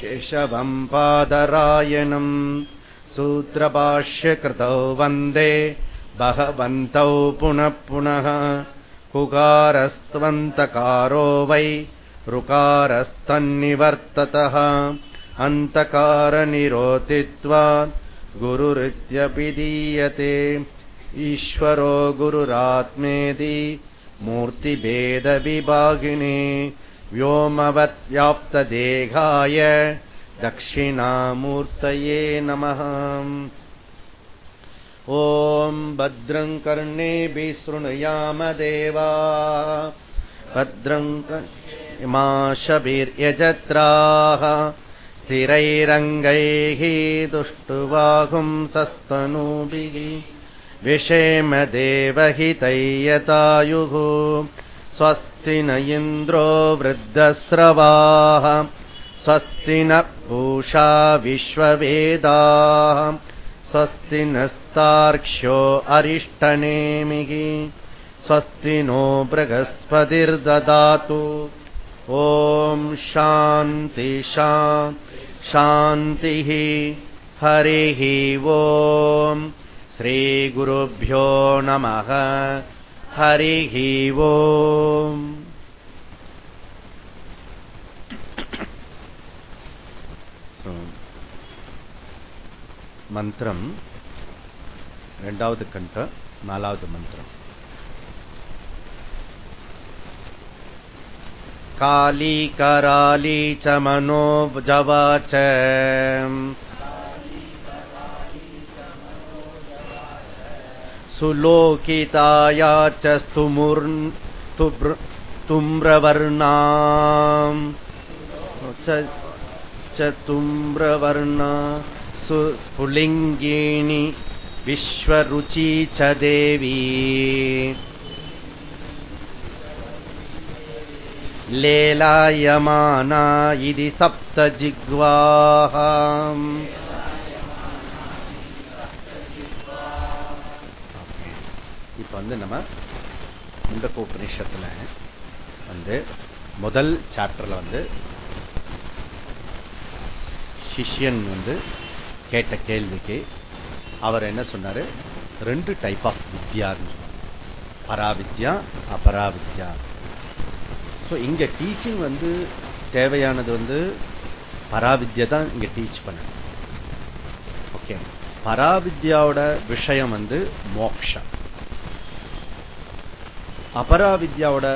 केशवम् पादरायणम् सूत्रभाष्यकृतौ वन्दे भगवन्तौ पुनः पुनः। कुकारस्त्वन्तकारो वै ऋकारस्तन्निवर्ततः। अन्तकारनिरोतित्वात् गुरुरित्यभिधीयते। ईश्वरो गुरुरात्मेदि मूर्तिभेदविभागिने व्योमवत्व्याप्तदेहाय दक्षिणामूर्तये नमः ॐ भद्रम् कर्णेभिः शृणुयाम देवा भद्रम् माशभिर्यजत्राः स्थिरैरङ्गैः दुष्टुवाहुंसस्तनूभिः विषेम देवहितैयतायुः स्वस्ति न इन्द्रो वृद्धस्रवाः स्वस्ति न पूषा विश्ववेदाः स्वस्ति नस्तार्क्ष्यो अरिष्टनेमिः स्वस्ति नो बृहस्पतिर्ददातु। ॐ शान्ति शान्तिः। हरिः ॐ। श्रीगुरुभ्यो नमः हरिः ॐ மந்திரம் ரெண்டாவது கண்ட நாலாவது மந்திரம் काली कराली च मनोजवा च सुलोकिताया च स्तुमुर् तुम्रवर्णाम् च तुम्रवर्णा सुस्फुलिङ्गिणी विश्वरुची च देवी लेलायमाना इति सप्तजिग्वाः வந்து நம்ம முண்டக்க உபநிஷத்துல வந்து முதல் சாப்டர்ல வந்து சிஷ்யன் வந்து கேட்ட கேள்விக்கு அவர் என்ன சொன்னாரு? ரெண்டு டைப் ஆஃப் வித்யான்னு பராவித்யா அபராவித்யா. இங்க டீச்சிங் வந்து தேவையானது வந்து பராவித்யா தான் இங்க டீச் பண்ணணும். ஓகே பராவித்யாவோட விஷயம் வந்து மோக்ஷம். அபராவித்யாவோட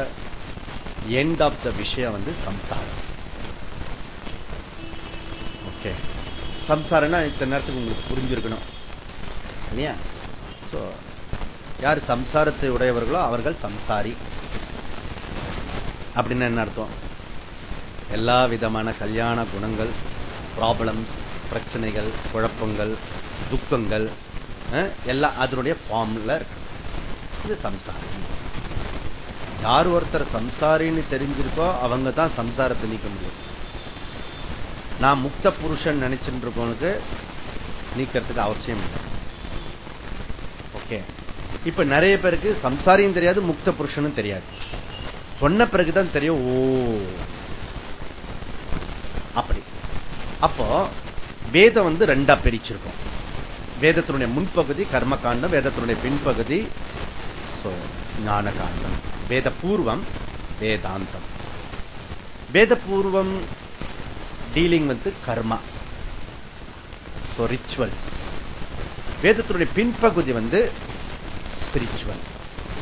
எண்ட் ஆஃப் த விஷயம் வந்து சம்சாரம். ஓகே சம்சாரம்னா இத்தனை நேரத்துக்கு உங்களுக்கு புரிஞ்சிருக்கணும். இல்லையா? சோ யார் சம்சாரத்தை உடையவர்களோ அவர்கள் சம்சாரி. அப்படின்னு என்ன அர்த்தம்? எல்லா விதமான கல்யாண குணங்கள் ப்ராப்ளம்ஸ் பிரச்சனைகள் குழப்பங்கள் துக்கங்கள் எல்லாம் அதனுடைய ஃபார்ம்ல இருக்கணும் இது சம்சாரம். யார் ஒருத்தர் சம்சாரின்னு தெரிஞ்சிருக்கோ அவங்க தான் சம்சாரத்தை நீக்க முடியும். நான் முக்த புருஷன் நினைச்சுட்டு இருக்கவனுக்கு நீக்கிறதுக்கு அவசியம் இல்லை. ஓகே இப்ப நிறைய பேருக்கு சம்சாரியும் தெரியாது முக்த புருஷனும் தெரியாது. சொன்ன பிறகுதான் தெரியும் ஓ அப்படி. அப்போ வேதம் வந்து ரெண்டா பிரிச்சிருக்கும். வேதத்தினுடைய முன்பகுதி கர்ம காண்டம் வேதத்தினுடைய பின்பகுதி சோ ஞானகாந்தம் வேதபூர்வம் வேதாந்தம் வேத பூர்வம் டீலிங் வந்து கர்மா ரிச்சுவல்ஸ் வேதத்தினுடைய பின்பகுதி வந்து ஸ்பிரிச்சுவல்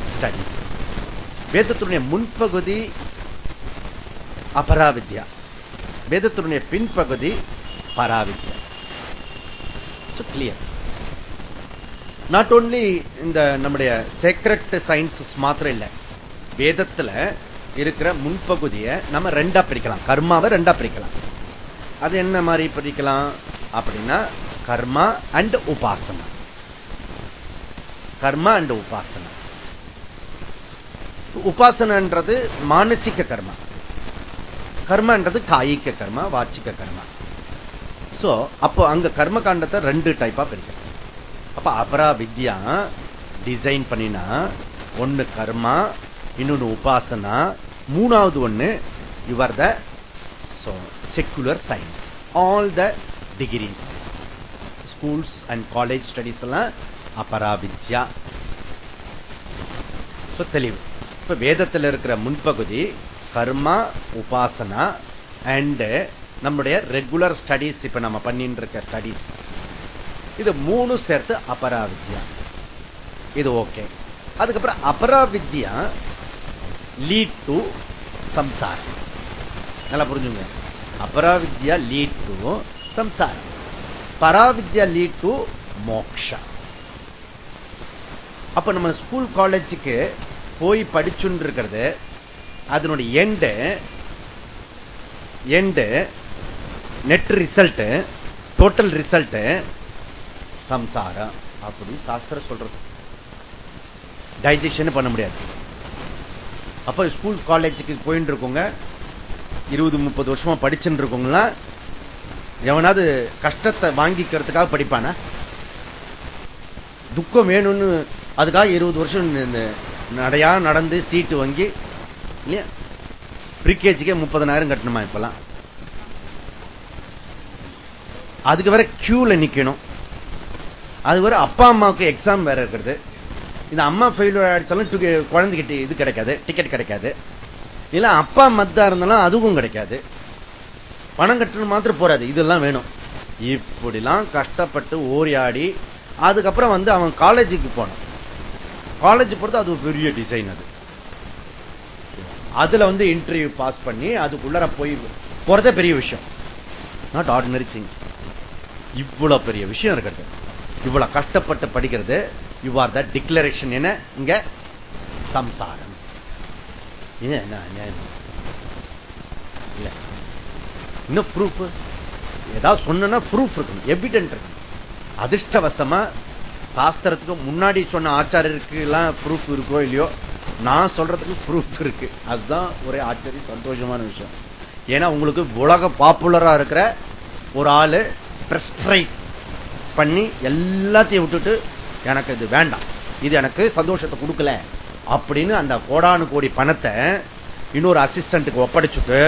ஸ்டடிஸ் வேதத்தினுடைய முன்பகுதி அபராவித்யா வேதத்தினுடைய பின்பகுதி பராவித்யா கிளியர் நாட் ஓன்லி இந்த நம்முடைய செக்ரெட் சயின்சஸ் மாத்திரம் இல்லை வேதத்துல இருக்கிற முன்பகுதியை நம்ம ரெண்டா பிரிக்கலாம். கர்மாவை ரெண்டா பிரிக்கலாம். அது என்ன மாதிரி பிரிக்கலாம்? அப்படின்னா கர்மா அண்ட் உபாசனா. கர்மா அண்ட் உபாசனா. உபாசனன்றது மானசிக கர்மா. கர்மன்றது காய்க கர்மா வாச்சிக்க கர்மா. சோ அப்போ அங்க கர்ம காண்டத்தை ரெண்டு டைப்பா பிரிக்கலாம். அப்ப அபரா வித்யா டிசைன் பண்ணினா ஒன்னு கர்மா இன்னொன்னு உபாசனா மூணாவது ஒண்ணு your the secular science all the degrees schools and college studies எல்லாம் அபரா வித்யா. தெளிவு. இப்ப வேதத்தில் இருக்கிற முன்பகுதி கர்மா உபாசனா அண்ட் நம்முடைய ரெகுலர் ஸ்டடிஸ் இப்ப நம்ம பண்ணிட்டு இருக்க ஸ்டடிஸ் இது மூணு சேர்த்து அபராவித்யா. இது ஓகே. அதுக்கப்புறம் அபராவித்யா லீட் டு சம்சாரம் நல்லா புரிஞ்சுங்க. அபராவித்யா லீட் டு சம்சாரம் பராவித்யா லீட் டு மோக்ஷா. அப்ப நம்ம ஸ்கூல் காலேஜுக்கு போய் படிச்சுட்டு இருக்கிறது அதனுடைய end end net result total result சம்சாரம் அப்படி சாஸ்திரம் சொல்றது. டைஜஷன் பண்ண முடியாது. அப்ப ஸ்கூல் காலேஜுக்கு போயிட்டு இருக்கோங்க இருபது முப்பது வருஷமா படிச்சுட்டு இருக்கோங்களா எவனாவது கஷ்டத்தை வாங்கிக்கிறதுக்காக படிப்பானா? துக்கம் வேணும்னு அதுக்காக இருபது வருஷம் நடையா நடந்து சீட்டு வாங்கி இல்லையா? ப்ரீகேஜிக்கே முப்பதனாயிரம் கட்டணுமா இப்பெல்லாம்? அதுக்கு வேற கியூல நிக்கணும். அது வரை அப்பா அம்மாவுக்கு எக்ஸாம் வேற இருக்கிறது. இந்த அம்மா ஃபெயில் ஆயிடுச்சாலும் குழந்தைகிட்ட இது கிடைக்காது டிக்கெட் கிடைக்காது. இல்ல அப்பா மத்தா இருந்தாலும் அதுவும் கிடைக்காது. பணம் கட்டணும் மாத்திரம் போறாது இதெல்லாம் வேணும். இப்படிலாம் கஷ்டப்பட்டு ஓரியாடி அதுக்கப்புறம் வந்து அவன் காலேஜுக்கு போனான். காலேஜ் பொறுத்து அது ஒரு பெரிய டிசைன் அது. அதுல வந்து இன்டர்வியூ பாஸ் பண்ணி அதுக்குள்ளார போய் போறதே பெரிய விஷயம். நாட் ஆர்டினரி திங் இவ்வளவு பெரிய விஷயம் இருக்கிறது. இவ்வளவு கஷ்டப்பட்டு படிக்கிறது. யூ ஆர் த டிக்ளரேஷன் என்ன? இங்க சம்சாரம். இன்னும் ப்ரூஃப் ஏதாவது சொன்னா ப்ரூஃப் இருக்கணும் எவிடென்ட் இருக்கணும் அதிர்ஷ்டவசமா சாஸ்திரத்துக்கு முன்னாடி சொன்ன ஆச்சாரியருக்கு எல்லாம் ப்ரூஃப் இருக்கோ இல்லையோ நான் சொல்றதுக்கு ப்ரூஃப் இருக்கு. அதுதான் ஒரே ஆச்சரியம் சந்தோஷமான விஷயம். ஏன்னா உங்களுக்கு உலக பாப்புலரா இருக்கிற ஒரு ஆளு பிரஸ்ட்ரைட் பண்ணி எல்லாத்தையும் விட்டுட்டு எனக்கு இது வேண்டாம். இது எனக்கு சந்தோஷத்தை கொடுக்கல. அப்படின்னு அந்த கோடானு கோடி பணத்தை இன்னொரு அசிஸ்டன்ட்டுக்கு ஒப்படைச்சுட்டு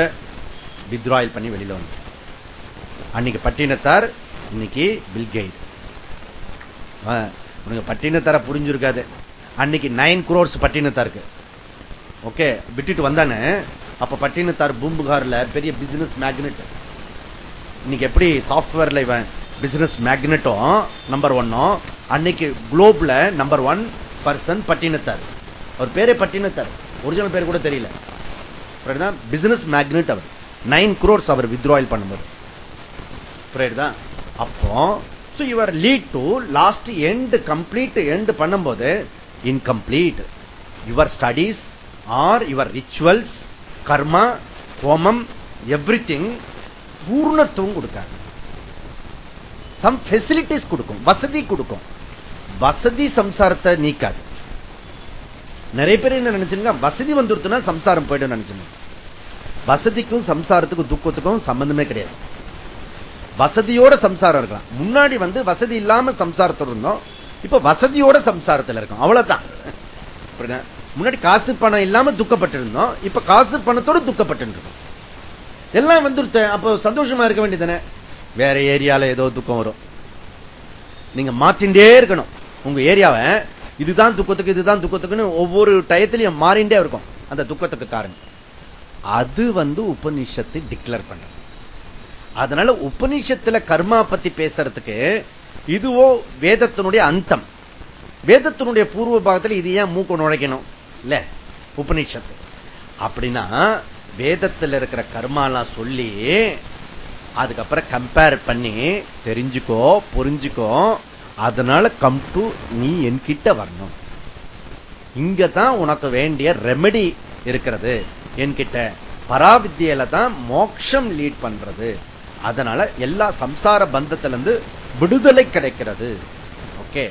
வித்ராயல் பண்ணி வெளியில வந்து அன்னைக்கு பட்டினத்தார் இன்னைக்கு பில்கெய்ட் உனக்கு பட்டினத்தார புரிஞ்சிருக்காது. அன்னைக்கு நைன் குரோர்ஸ் பட்டினத்தாருக்கு. ஓகே விட்டுட்டு வந்தானே அப்ப பட்டினத்தார் பூம்புகார்ல பெரிய பிசினஸ் மேக்னெட் இன்னைக்கு எப்படி சாப்ட்வேர்ல இவன் பிசினஸ் மேக்னெட்டும் நம்பர் ஒன்னும் அன்னைக்கு குளோப்ல நம்பர் ஒன் பர்சன் பட்டினத்தார். அவர் பேரே பட்டினத்தார். ஒரிஜினல் பேர் கூட தெரியல. பிசினஸ் மேக்னெட் அவர். நைன் குரோர்ஸ் அவர் வித்ராயல் பண்ணும்போது. புரியுதுதான் அப்போ your lead to last end complete end பண்ணும்போது incomplete your studies are your rituals karma homam everything பூர்ணத்துவம் கொடுக்காது. சம் பெசிலிட்டிஸ் கொடுக்கும் வசதி கொடுக்கும். வசதி சம்சாரத்தை நீக்காது. நிறைய பேர் என்ன நினைச்சுங்க வசதி வந்துருத்துனா சம்சாரம் போயிடும் நினைச்சுங்க வசதிக்கும் சம்சாரத்துக்கும் துக்கத்துக்கும் சம்பந்தமே கிடையாது. வசதியோட சம்சாரம் இருக்கலாம். முன்னாடி வந்து வசதி இல்லாம சம்சாரத்தோட இருந்தோம். இப்ப வசதியோட சம்சாரத்தில் இருக்கும். அவ்வளவுதான். முன்னாடி காசு பணம் இல்லாம துக்கப்பட்டு இருந்தோம் இப்ப காசு பணத்தோட துக்கப்பட்டு இருக்கோம் எல்லாம் வந்துருத்த அப்ப சந்தோஷமா இருக்க வேண்டியதானே வேற ஏரியால ஏதோ துக்கம் வரும். நீங்க மாற்றிண்டே இருக்கணும். உங்க ஏரியாவை இதுதான் துக்கத்துக்கு இதுதான் துக்கத்துக்குன்னு ஒவ்வொரு டயத்திலையும் மாறிண்டே இருக்கும். அந்த துக்கத்துக்கு காரணம். அது வந்து உபநிஷத்தை டிக்ளேர் பண்ண அதனால உபநிஷத்துல கர்மா பத்தி பேசுறதுக்கு இதுவோ வேதத்தினுடைய அந்தம். வேதத்தினுடைய பூர்வ பாகத்தில் இது ஏன் மூக்க நுழைக்கணும்? இல்ல உபநிஷத்து. அப்படின்னா வேதத்தில் இருக்கிற கர்மாலாம் சொல்லி அதுக்கப்புறம் கம்பேர் பண்ணி தெரிஞ்சுக்கோ புரிஞ்சுக்கோ. அதனால கம் டு நீ என்கிட்ட வரணும். இங்கதான் உனக்கு வேண்டிய ரெமெடி இருக்கிறது. என்கிட்ட பராவித்தியில தான் மோட்சம் லீட் பண்றது. அதனால எல்லா சம்சார பந்தத்திலிருந்து விடுதலை கிடைக்கிறது. ஓகே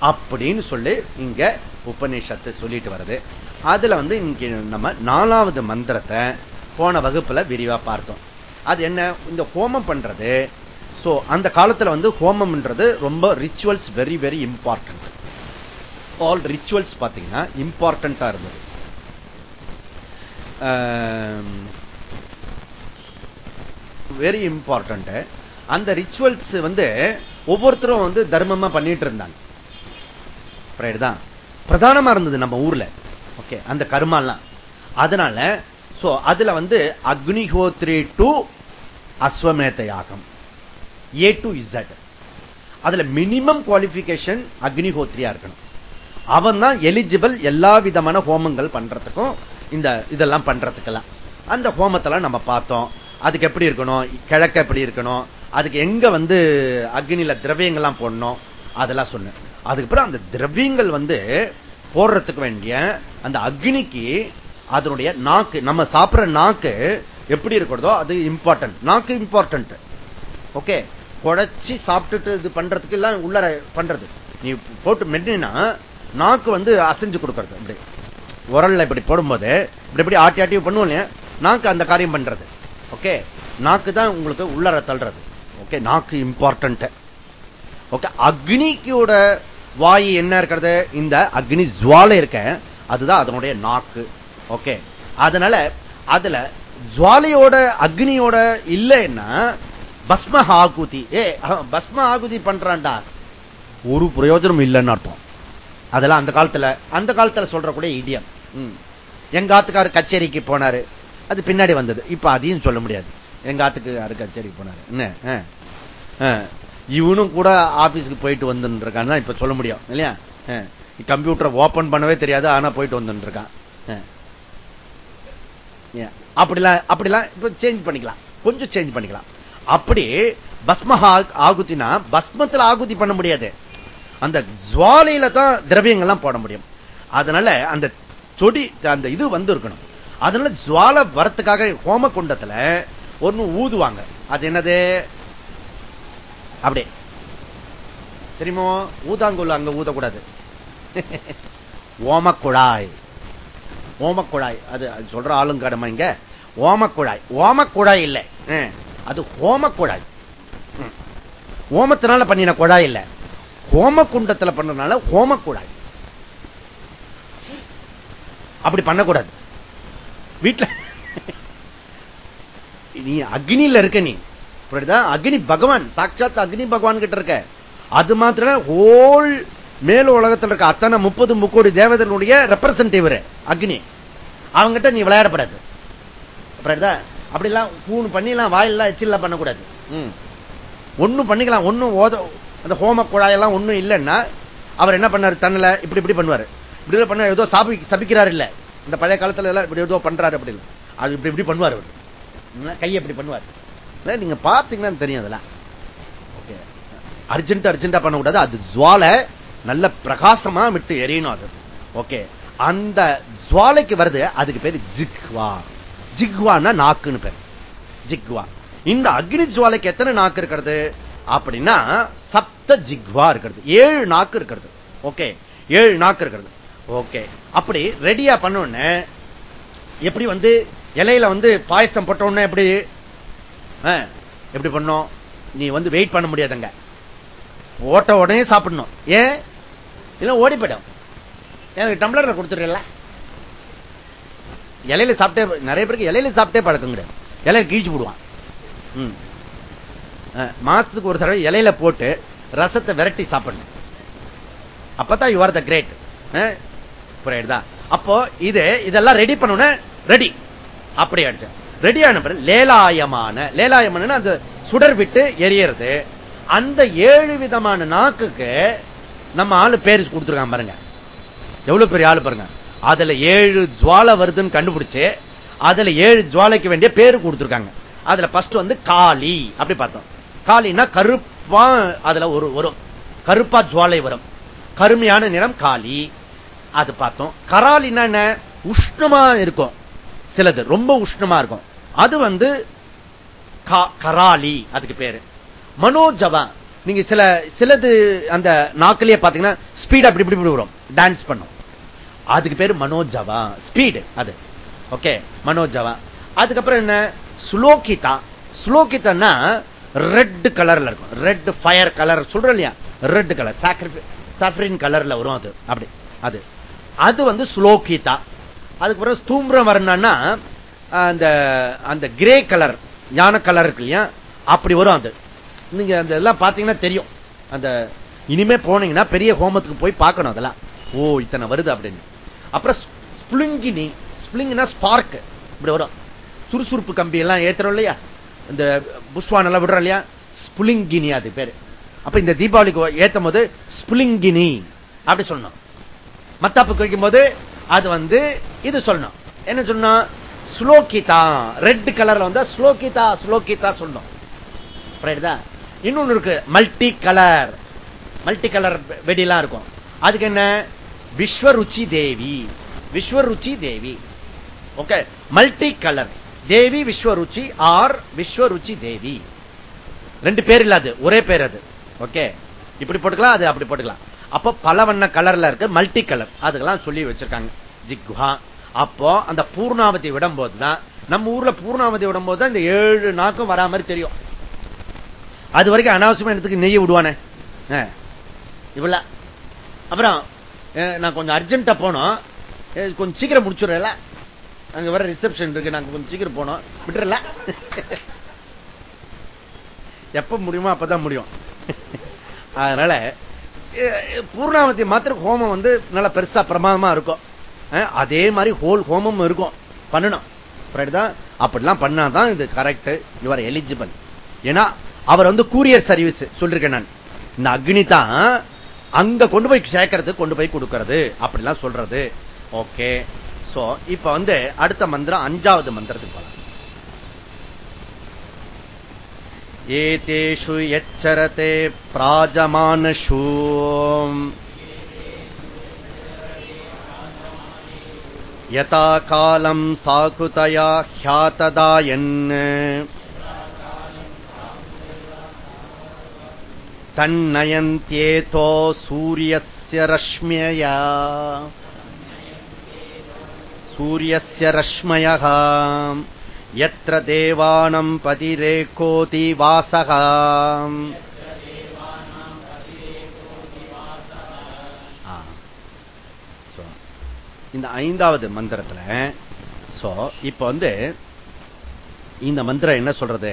அப்படின்னு சொல்லி இங்க உபநிஷத்து சொல்லிட்டு வருது. அதுல வந்து இங்க நம்ம நாலாவது மந்திரத்தை போன வகுப்புல விரிவா பார்த்தோம். அது என்ன? இந்த ஹோமம் பண்றது. சோ அந்த காலத்துல வந்து ஹோமம்ன்றது ரொம்ப rituals very very important all rituals பாத்தீங்கன்னா இம்பார்ட்டண்டா இருந்தது. வெரி இம்பார்ட்டன்ட் அந்த ரிச்சுவல்ஸ் வந்து ஒவ்வொருத்தரும் வந்து தர்மமா பண்ணிட்டு இருந்தாங்க. பிரதானமா இருந்தது நம்ம ஊர்ல. ஓகே அந்த கர்மாலாம். அதனால சோ அதுல வந்து அக்னிஹோத்ரி டு அஸ்வமேத யாகம் ஏ டு இசட் அதுல மினிமம் குவாலிபிகேஷன் அக்னிஹோத்ரியா இருக்கணும். அவன் தான் எலிஜிபிள் எல்லா விதமான ஹோமங்கள் பண்றதுக்கும் இந்த இதெல்லாம் பண்றதுக்கெல்லாம். அந்த ஹோமத்தெல்லாம் நம்ம பார்த்தோம். அதுக்கு எப்படி இருக்கணும்? கிழக்க எப்படி இருக்கணும்? அதுக்கு எங்க வந்து அக்னியில திரவியங்கள்லாம் போடணும்? அதெல்லாம் சொன்னேன். அதுக்கப்புறம் அந்த திரவியங்கள் வந்து போடுறதுக்கு வேண்டிய அந்த அக்னிக்கு அதனுடைய நாக்கு நம்ம சாப்பிடுற நாக்கு எப்படி இருக்கிறதோ அது இம்பார்ட்டன்ட் நாக்கு இம்பார்ட்டன்ட் ஓகே குழைச்சி சாப்பிட்டுட்டு இது பண்றதுக்கு எல்லாம் உள்ள பண்றது. நீ போட்டு மெட்டினா நாக்கு வந்து அசைஞ்சு கொடுக்கறது இப்படி உரல்ல இப்படி போடும்போது இப்படி இப்படி ஆட்டி ஆட்டி பண்ணுவோம் நாக்கு அந்த காரியம் பண்றது. ஓகே நாக்கு தான் உங்களுக்கு உள்ளர தள்ளுறது. ஓகே நாக்கு இம்பார்ட்டன்ட் ஓகே அக்னிக்கோட வாயு என்ன இருக்கிறது? இந்த அக்னி ஜுவாலை இருக்க அதுதான் அதனுடைய நாக்கு. ஓகே அதனால அதுல ஜுவாலையோட அக்னியோட இல்லைன்னா பஸ்ம ஆகுதி ஏ பஸ்ம ஆகுதி பண்றான்டா. ஒரு பிரயோஜனம் இல்லைன்னு அர்த்தம். அதெல்லாம் அந்த காலத்துல அந்த காலத்துல சொல்றக்கூடிய இடியம். எங்க ஆத்துக்காரு கச்சேரிக்கு போனாரு. அது பின்னாடி வந்தது. இப்ப அதையும் சொல்ல முடியாது. எங்க யாரு கச்சேரிக்கு போனாரு. என்ன? இவனும் கூட ஆபீஸ்க்கு போயிட்டு வந்துருக்கான்னு இப்ப சொல்ல முடியும். இல்லையா? கம்ப்யூட்டர் ஓபன் பண்ணவே தெரியாது ஆனா போயிட்டு வந்துட்டு இருக்கான் அப்படிலாம் அப்படிலாம் இப்ப சேஞ்ச் பண்ணிக்கலாம். கொஞ்சம் சேஞ்ச் பண்ணிக்கலாம். அப்படி பஸ்ம ஆகுத்தினா பஸ்மத்தில் ஆகுதி பண்ண முடியாது. அந்த ஜுவாலையில தான் திரவியங்கள்லாம் போட முடியும். அதனால அந்த சொடி அந்த இது வந்து இருக்கணும் அதனால ஜுவால வரத்துக்காக ஹோம குண்டத்துல ஒண்ணு ஊதுவாங்க. அது என்னது? அப்படியே. தெரியுமோ? ஊதாங்குள்ள அங்க ஊதக்கூடாது. ஓமக்குழாய். ஓமக்குழாய். அது சொல்ற ஆளும் கடமை இங்க. ஓமக்குழாய். ஓமக்குழாய் இல்லை. அது ஹோமக்குழாய். ஓமத்தினால பண்ணின குழாய் இல்லை. ஹோமக்குண்டத்தில் குண்டத்துல பண்ணதுனால ஹோமக்குழாய். அப்படி பண்ணக்கூடாது. வீட்டில் நீ அக்னியில் இருக்க நீ. அக்னி பகவான் சாட்சாத் அக்னி பகவான் கிட்ட இருக்க. அது மாத்திர ஹோல் மேல உலகத்தில் இருக்க அத்தனை முப்பது முக்கோடி தேவதனுடைய ரெப்ரசன்டேவ் அக்னி. அவங்கிட்ட நீ விளையாடப்படாது. அப்படிலாம் பூணு பண்ணிலாம் வாயிலாம் எச்சில்லாம் பண்ணக்கூடாது. ஒன்னும் பண்ணிக்கலாம். ஒன்னும் ஓத அந்த ஹோம குழாயெல்லாம் ஒன்னும் இல்லைன்னா அவர் என்ன பண்ணாரு? தன்னில் இப்படி இப்படி பண்ணுவார். இப்படி பண்ண ஏதோ சாபி சபிக்கிறார் இல்ல. இந்த பழைய காலத்துல எல்லாம் இப்படி ஏதோ பண்றாரு அப்படி அது இப்படி இப்படி பண்ணுவார் அவர். கையை இப்படி பண்ணுவார். நீங்க பாத்தீங்கன்னா தெரியும் அதெல்லாம். ஓகே. அர்ஜென்ட் அர்ஜென்டா பண்ணக்கூடாது. அது ஜுவாலை நல்ல பிரகாசமா விட்டு எரியணும் அது. ஓகே அந்த ஜுவாலைக்கு வருது அதுக்கு பேரு ஜிக்வா. ஜிக்வான்னா நாக்குன்னு பேர். ஜிக்வா. இந்த அக்னி ஜுவாலைக்கு எத்தனை நாக்கு இருக்கிறது? அப்படின்னா சப்த ஜிக்வா இருக்கிறது. ஏழு நாக்கு இருக்கிறது. ஓகே ஏழு நாக்கு இருக்கிறது. ஓகே அப்படி ரெடியா பண்ண எப்படி வந்து இலையில வந்து பாயசம் போட்ட எப்படி எப்படி பண்ணும்? நீ வந்து வெயிட் பண்ண முடியாதுங்க. ஓட்ட உடனே சாப்பிடணும். ஏன்? இல்லை ஓடி போயிடும். எனக்கு டம்ளர்ல கொடுத்துருல இலையில சாப்பிட்டே நிறைய பேருக்கு இலையில சாப்பிட்டே பழக்கம் கிடையாது இலையில கீழ்ச்சி போடுவான். மாசத்துக்கு ஒரு தடவை இலையில போட்டு ரசத்தை விரட்டி சாப்பிடணும். அப்பதான் யூ ஆர் த கிரேட் புரியுதா? அப்போ இது இதெல்லாம் ரெடி பண்ண ரெடி அப்படி ஆயிடுச்சு ரெடி ஆன பிறகு லேலாயமான லேலாயமான அந்த சுடர் விட்டு எரியறது. அந்த ஏழு விதமான நாக்குக்கு நம்ம ஆளு பேர் கொடுத்துருக்காங்க பாருங்க. எவ்வளவு பெரிய ஆளு பாருங்க. அதுல ஏழு ஜுவாலை வருதுன்னு கண்டுபிடிச்சு அதுல ஏழு ஜுவாலைக்கு வேண்டிய பேரு கொடுத்துருக்காங்க. அதுல பஸ்ட் வந்து காளி அப்படி பார்த்தோம். காளினா கருப்பா அதுல ஒரு வரும். கருப்பா ஜுவாலை வரும். கருமையான நிறம் காளி. அது பார்த்தோம். கராலினா என்ன? உஷ்ணமா இருக்கும். சிலது ரொம்ப உஷ்ணமா இருக்கும். அது வந்து கராலி அதுக்கு பேரு. மனோஜவா நீங்க சில சிலது அந்த நாக்கிலேயே பாத்தீங்கன்னா ஸ்பீட் அப்படி இப்படி இப்படி வரும். டான்ஸ் பண்ணும். அதுக்கு பேரு மனோஜவா. ஸ்பீடு அது. ஓகே மனோஜவா. அதுக்கப்புறம் என்ன? சுலோகிதா. சுலோகிதா ரெட் கலர்ல இருக்கும். ரெட் ஃபயர் கலர் சொல்றோம் இல்லையா? ரெட் கலர் சாஃப்ரின் கலர்ல வரும் அது. அப்படி. அது. அது வந்து சுலோகிதா. அதுக்கப்புறம் ஸ்தூம்பிரம் வரணும்னா அந்த அந்த கிரே கலர் ஞான கலர் இருக்கு இல்லையா? அப்படி வரும் அது. நீங்க அந்த எல்லாம் பாத்தீங்கன்னா தெரியும். அந்த இனிமே போனீங்கன்னா பெரிய ஹோமத்துக்கு போய் பார்க்கணும் அதெல்லாம். ஓ இத்தனை வருது அப்படின்னு. அப்புறம் ஸ்பிளிங்கினி ஸ்பிளிங்னா ஸ்பார்க் இப்படி வரும். சுறுசுறுப்பு கம்பி எல்லாம் ஏத்துறோம் இல்லையா? இந்த புஷ்வான் எல்லாம் விடுறோம் இல்லையா? ஸ்புலிங்கினி அது பேரு. அப்ப இந்த தீபாவளிக்கு ஏத்தும் போது ஸ்புலிங்கினி அப்படி சொல்லணும். மத்தாப்பு வைக்கும் போது அது வந்து இது சொல்லணும். என்ன சொன்னா? ஸ்லோகிதா. ரெட் கலர்ல வந்தா ஸ்லோகிதா ஸ்லோகிதா சொல்லணும். இன்னொன்னு இருக்கு மல்டி கலர் மல்டி கலர் வெடிலாம் இருக்கும். அதுக்கு என்ன? Vishvaruchi Devi. Vishvaruchi Devi. Okay multi colour Devi Vishvaruchi or Vishvaruchi Devi. ரெண்டு பேர் இல்லாது ஒரே பேர் அது. ஓகே இப்படி போட்டுக்கலாம் அது அப்படி போட்டுக்கலாம். அப்ப பல வண்ண கலர்ல இருக்கு மல்டி கலர் அதுக்கெல்லாம் சொல்லி வச்சிருக்காங்க. ஜிக்வா அப்போ அந்த பூர்ணாவதி விடும் போதுதான் நம்ம ஊர்ல பூர்ணாவதி விடும் போது இந்த ஏழு நாக்கும் வரா மாதிரி தெரியும். அது வரைக்கும் அனாவசியமா இடத்துக்கு நெய்ய விடுவானே? இவ்வளவு அப்புறம் நான் கொஞ்சம் அர்ஜென்டா போனோம். கொஞ்சம் சீக்கிரம் முடிச்சுடுறல அங்க வர ரிசப்ஷன் இருக்கு. நாங்க கொஞ்சம் சீக்கிரம் போனோம். விட்டுறல? எப்ப முடியுமோ அப்பதான் முடியும். அதனால பூர்ணாவதி மாத்திரம் ஹோமம் வந்து நல்ல பெருசா பிரமாதமா இருக்கும். அதே மாதிரி ஹோல் ஹோமம் இருக்கும். பண்ணணும். அப்படிலாம் பண்ணாதான் இது கரெக்ட் யுவர் எலிஜிபிள் ஏன்னா அவர் வந்து கூரியர் சர்வீஸ் சொல்லிருக்கேன் நான் இந்த அக்னி தான் அங்க கொண்டு போய் சேர்க்கறது கொண்டு போய் கொடுக்கறது அப்படிலாம் சொல்றது ஓகே சோ இப்ப வந்து அடுத்த மந்திரம் அஞ்சாவது மந்திரத்துக்கு போலாம் ஏதேஷு எச்சரத்தே பிராஜமானஷூ यथा कालम् साकुतया ह्यातदायन् तन्नयन्त्येतो सूर्यस्य रश्म्यया सूर्यस्य रश्मयः यत्र देवानम् पतिरेकोति वासः இந்த ஐந்தாவது மந்திரத்துல சோ இப்ப வந்து இந்த மந்திரம் என்ன சொல்றது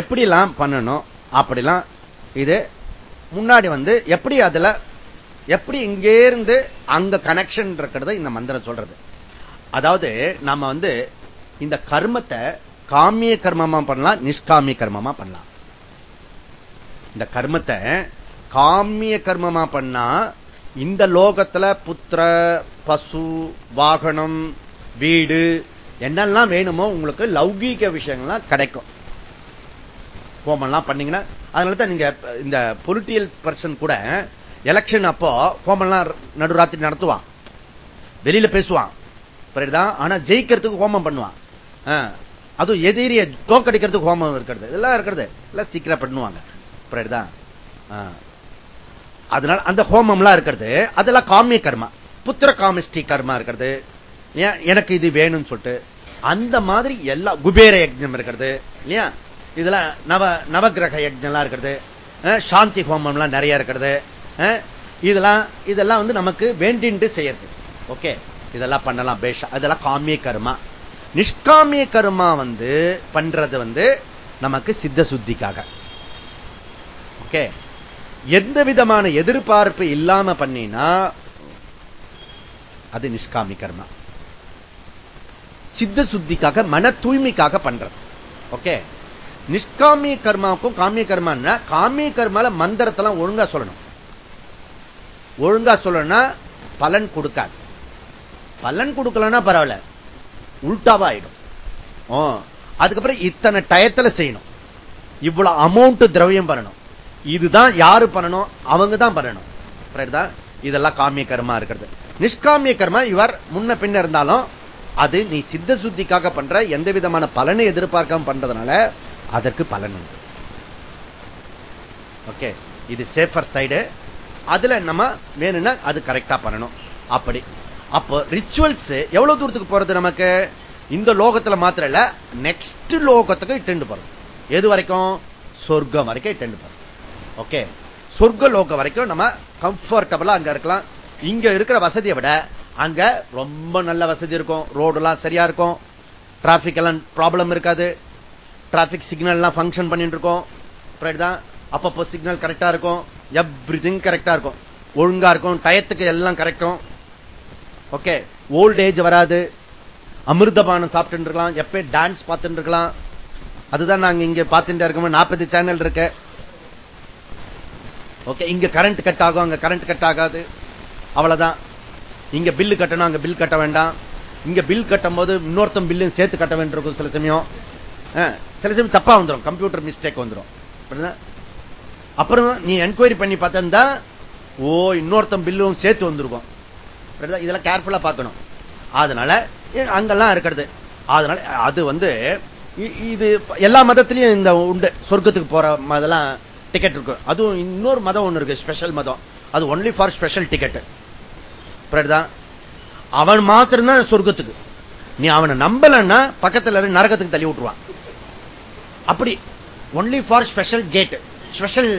எப்படிலாம் பண்ணணும் அப்படிலாம் இது முன்னாடி வந்து எப்படி அதுல எப்படி இங்கே இருந்து அங்க கனெக்ஷன் இருக்கிறத இந்த மந்திரம் சொல்றது. அதாவது நம்ம வந்து இந்த கர்மத்தை காமிய கர்மமா பண்ணலாம் நிஷ்காமிய கர்மமா பண்ணலாம். இந்த கர்மத்தை காமிய கர்மமா பண்ணா இந்த லோகத்துல புத்திர பசு வாகனம் வீடு என்னெல்லாம் வேணுமோ உங்களுக்கு லௌகீக விஷயங்கள்லாம் கிடைக்கும். ஹோமெல்லாம் பண்ணீங்கன்னா அதனால தான் நீங்க இந்த பொலிட்டியல் பர்சன் கூட எலெக்ஷன் அப்போ ஹோமெல்லாம் நடுராத்திரி நடத்துவான். வெளியில பேசுவான். புரியுதா? ஆனா ஜெயிக்கிறதுக்கு ஹோமம் பண்ணுவான். அதுவும் எதிரிய தோக்கடிக்கிறதுக்கு ஹோமம் இருக்கிறது. இதெல்லாம் இருக்கிறது. எல்லாம் சீக்கிரம் பண்ணுவாங்க. புரியுதா? அதனால அந்த ஹோமம்லாம் இருக்கிறது. அதெல்லாம் காமிய கர்மா. புத்திர காமிஸ்டி கர்மா இருக்கிறது. எனக்கு இது வேணும்னு சொல்லிட்டு. அந்த மாதிரி எல்லா குபேர யஜ்யம் இருக்கிறது. இல்லையா? இதெல்லாம் நவ நவகிரக யஜ்யம்லாம் இருக்கிறது. சாந்தி ஹோமம்லாம் நிறைய இருக்கிறது. இதெல்லாம் இதெல்லாம் வந்து நமக்கு வேண்டின்ட்டு செய்யறது. ஓகே இதெல்லாம் பண்ணலாம் பேஷா. அதெல்லாம் காமிய கர்மா. நிஷ்காமிய கர்மா வந்து பண்றது வந்து நமக்கு சித்த சுத்திக்காக. ஓகே எந்த விதமான எதிர்பார்ப்பு இல்லாம பண்ணினா அது நிஷ்காமி கர்மா. சித்த சுத்திக்காக மன தூய்மைக்காக பண்றது. ஓகே நிஷ்காமிய கர்மாவுக்கும் காமிய கர்மா காமிய கர்மால மந்திரத்தெல்லாம் ஒழுங்கா சொல்லணும். ஒழுங்கா சொல்லணும்னா பலன் கொடுக்காது. பலன் கொடுக்கலன்னா பரவாயில்ல. உள்டாவா ஆயிடும் அதுக்கப்புறம் இத்தனை டயத்துல செய்யணும். இவ்வளவு அமௌண்ட் திரவியம் பண்ணணும். இதுதான் யாரு பண்ணணும்? அவங்க தான் பண்ணணும் இதெல்லாம் காமிய கர்மா இருக்கிறது. நிஷ்காமிய கர்மா இவர் முன்ன பின்ன இருந்தாலும் அது நீ சித்த சுத்திக்காக பண்ற எந்த விதமான பலனை எதிர்பார்க்காம பண்றதுனால அதற்கு பலன் உண்டு. ஓகே இது சேஃபர் சைடு அதுல நம்ம வேணும்னா அது கரெக்டா பண்ணணும். அப்படி. அப்போ ரிச்சுவல்ஸ் எவ்வளவு தூரத்துக்கு போறது நமக்கு? இந்த லோகத்துல மாத்திரம் இல்ல நெக்ஸ்ட் லோகத்துக்கு இட்டு போறோம் எது வரைக்கும்? சொர்க்கம் வரைக்கும் இட்டு போறோம் ஓகே சொர்க்க லோகம் வரைக்கும் நம்ம கம்ஃபர்டபுளா அங்க இருக்கலாம். இங்க இருக்கிற வசதியை விட அங்க ரொம்ப நல்ல வசதி இருக்கும். ரோடு எல்லாம் சரியா இருக்கும். டிராபிக் எல்லாம் ப்ராப்ளம் இருக்காது. டிராபிக் சிக்னல் எல்லாம் ஃபங்க்ஷன் பண்ணிட்டு இருக்கோம். தான்? அப்பப்போ சிக்னல் கரெக்டா இருக்கும். எவ்ரி திங் கரெக்டா இருக்கும். ஒழுங்கா இருக்கும். டயத்துக்கு எல்லாம் கரெக்டும் ஓகே ஓல்ட் ஏஜ் வராது. அமிர்தபானம் சாப்பிட்டு இருக்கலாம். எப்ப டான்ஸ் பார்த்துட்டு இருக்கலாம். அதுதான் நாங்க இங்க பார்த்துட்டு இருக்கோம். நாற்பது சேனல் இருக்கு. ஓகே இங்க கரண்ட் கட் ஆகும். அங்க கரண்ட் கட் ஆகாது. அவ்வளவுதான். இங்க பில்லு கட்டணும். அங்க பில் கட்ட வேண்டாம். இங்க பில் கட்டும் போது இன்னொருத்தம் பில்லு சேர்த்து கட்ட வேண்டியிருக்கும் சில சமயம். சில சமயம் தப்பா வந்துடும் கம்ப்யூட்டர் மிஸ்டேக் வந்துடும் அப்புறம் நீ என்கொயரி பண்ணி பார்த்தா ஓ இன்னொருத்தம் பில்லும் சேர்த்து வந்திருக்கும். இதெல்லாம் கேர்ஃபுல்லா பார்க்கணும். அதனால அங்கெல்லாம் இருக்கிறது. அதனால அது வந்து இது எல்லா மதத்திலையும் இந்த உண்டு. சொர்க்கத்துக்கு போற மதெல்லாம் டிக்கெட் இருக்கு. அதுவும் இன்னொரு மதம் ஒண்ணு இருக்கு ஸ்பெஷல் மதம். அது ஒன்லி ஃபார் ஸ்பெஷல் டிக்கெட் அவன் மாத்திரம்தான் சொர்க்கத்துக்கு. நீ அவனை நம்பலன்னா பக்கத்துல நரகத்துக்கு தள்ளி விட்டுருவான். அப்படி only for special gate special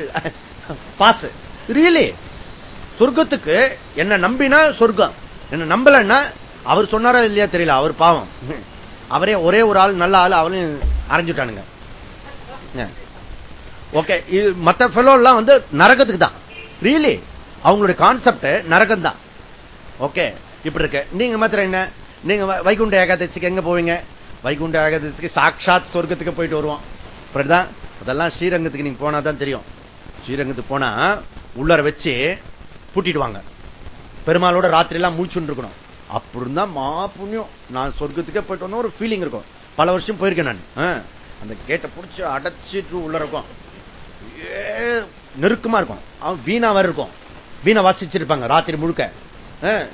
pass really சொர்க்கத்துக்கு என்ன நம்பினா சொர்க்கம். என்ன நம்பலன்னா அவர் சொன்னாரா இல்லையா தெரியல அவர் பாவம். அவரே ஒரே ஒரு ஆள் நல்ல ஆள் அவளையும் அரைஞ்சுட்டானுங்க. ஓகே மற்ற ஃபெலோ எல்லாம் வந்து நரகத்துக்கு தான். ரியலி அவங்களுடைய கான்செப்ட் நரகம் தான் ஓகே இப்படி இருக்கு. நீங்க மாத்திரம் என்ன? நீங்க வைகுண்ட ஏகாதசிக்கு எங்க போவீங்க? வைகுண்ட ஏகாதசிக்கு சாட்சாத் சொர்க்கத்துக்கு போயிட்டு வருவோம். அப்படிதான் அதெல்லாம் ஸ்ரீரங்கத்துக்கு நீங்க போனா தான் தெரியும். ஸ்ரீரங்கத்துக்கு போனா உள்ளர வச்சு பூட்டிடுவாங்க. பெருமாளோட ராத்திரி எல்லாம் முடிச்சுட்டு இருக்கணும். அப்படி தான் மா புண்ணியம். நான் சொர்க்கத்துக்கே போயிட்டு வந்தோம் ஒரு ஃபீலிங் இருக்கும். பல வருஷம் போயிருக்கேன் நான். அந்த கேட்டை பிடிச்சி அடைச்சிட்டு உள்ள இருக்கும். நெருக்கமா இருக்கும். அவன் வீணா வர இருக்கும். வீணை வாசிச்சிருப்பாங்க ராத்திரி முழுக்க.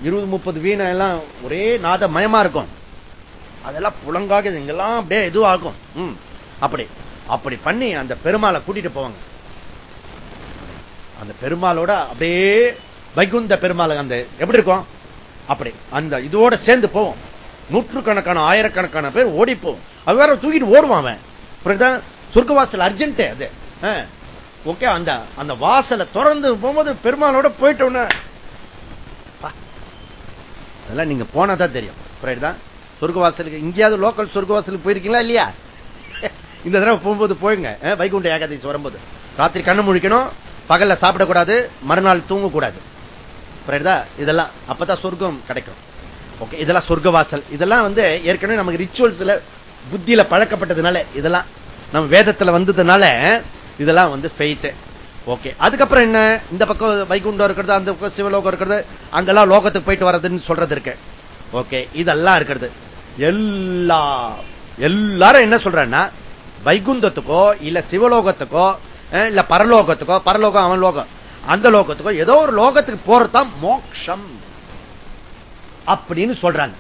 இருபது முப்பது வீணை எல்லாம் ஒரே நாத மயமா இருக்கும். அதெல்லாம் புலங்காக இங்கெல்லாம் அப்படியே இதுவாகும். அப்படி அப்படி பண்ணி அந்த பெருமாளை கூட்டிட்டு போவாங்க. அந்த பெருமாளோட அப்படியே வைகுந்த பெருமாள் அந்த எப்படி இருக்கும்? அப்படி அந்த இதோட சேர்ந்து போவோம். நூற்றுக்கணக்கான ஆயிரக்கணக்கான பேர் ஓடி போவோம். அது வேற தூக்கிட்டு ஓடுவான் அவன். சொர்க்கவாசல் அர்ஜென்ட் அது. ஓகே அந்த அந்த வாசலை திறந்து போகும்போது பெருமாளோட போயிட்டோன்னு. அதெல்லாம் நீங்க போனாதான் தெரியும். தான் சொர்க்கவாசலுக்கு இங்கேயாவது லோக்கல் சொர்க்கவாசலுக்கு போயிருக்கீங்களா இல்லையா? இந்த தடவை போகும்போது போயுங்க வைகுண்ட ஏகாதசி வரும்போது. ராத்திரி கண்ணு முழிக்கணும் பகல்ல சாப்பிடக்கூடாது மறுநாள் தூங்கக்கூடாது. இதெல்லாம் அப்பதான் சொர்க்கம் கிடைக்கும். ஓகே இதெல்லாம் சொர்க்கவாசல். இதெல்லாம் வந்து ஏற்கனவே நமக்கு ரிச்சுவல்ஸ்ல புத்தியில பழக்கப்பட்டதுனால இதெல்லாம் நம்ம வேதத்துல வந்ததுனால இதெல்லாம் வந்து ஃபெய்த்து ஓகே அதுக்கப்புறம் என்ன? இந்த பக்கம் வைகுண்டம் இருக்கிறது அந்த பக்கம் சிவலோகம் இருக்கிறது அங்கெல்லாம் லோகத்துக்கு போயிட்டு வர்றதுன்னு சொல்றது இருக்கு. ஓகே இதெல்லாம் இருக்கிறது. எல்லா எல்லாரும் என்ன சொல்றேன்னா வைகுந்தத்துக்கோ இல்ல சிவலோகத்துக்கோ இல்ல பரலோகத்துக்கோ பரலோகம் அவன் லோகம் அந்த லோகத்துக்கோ ஏதோ ஒரு லோகத்துக்கு போறதுதான் மோக்ஷம். அப்படின்னு சொல்றாங்க.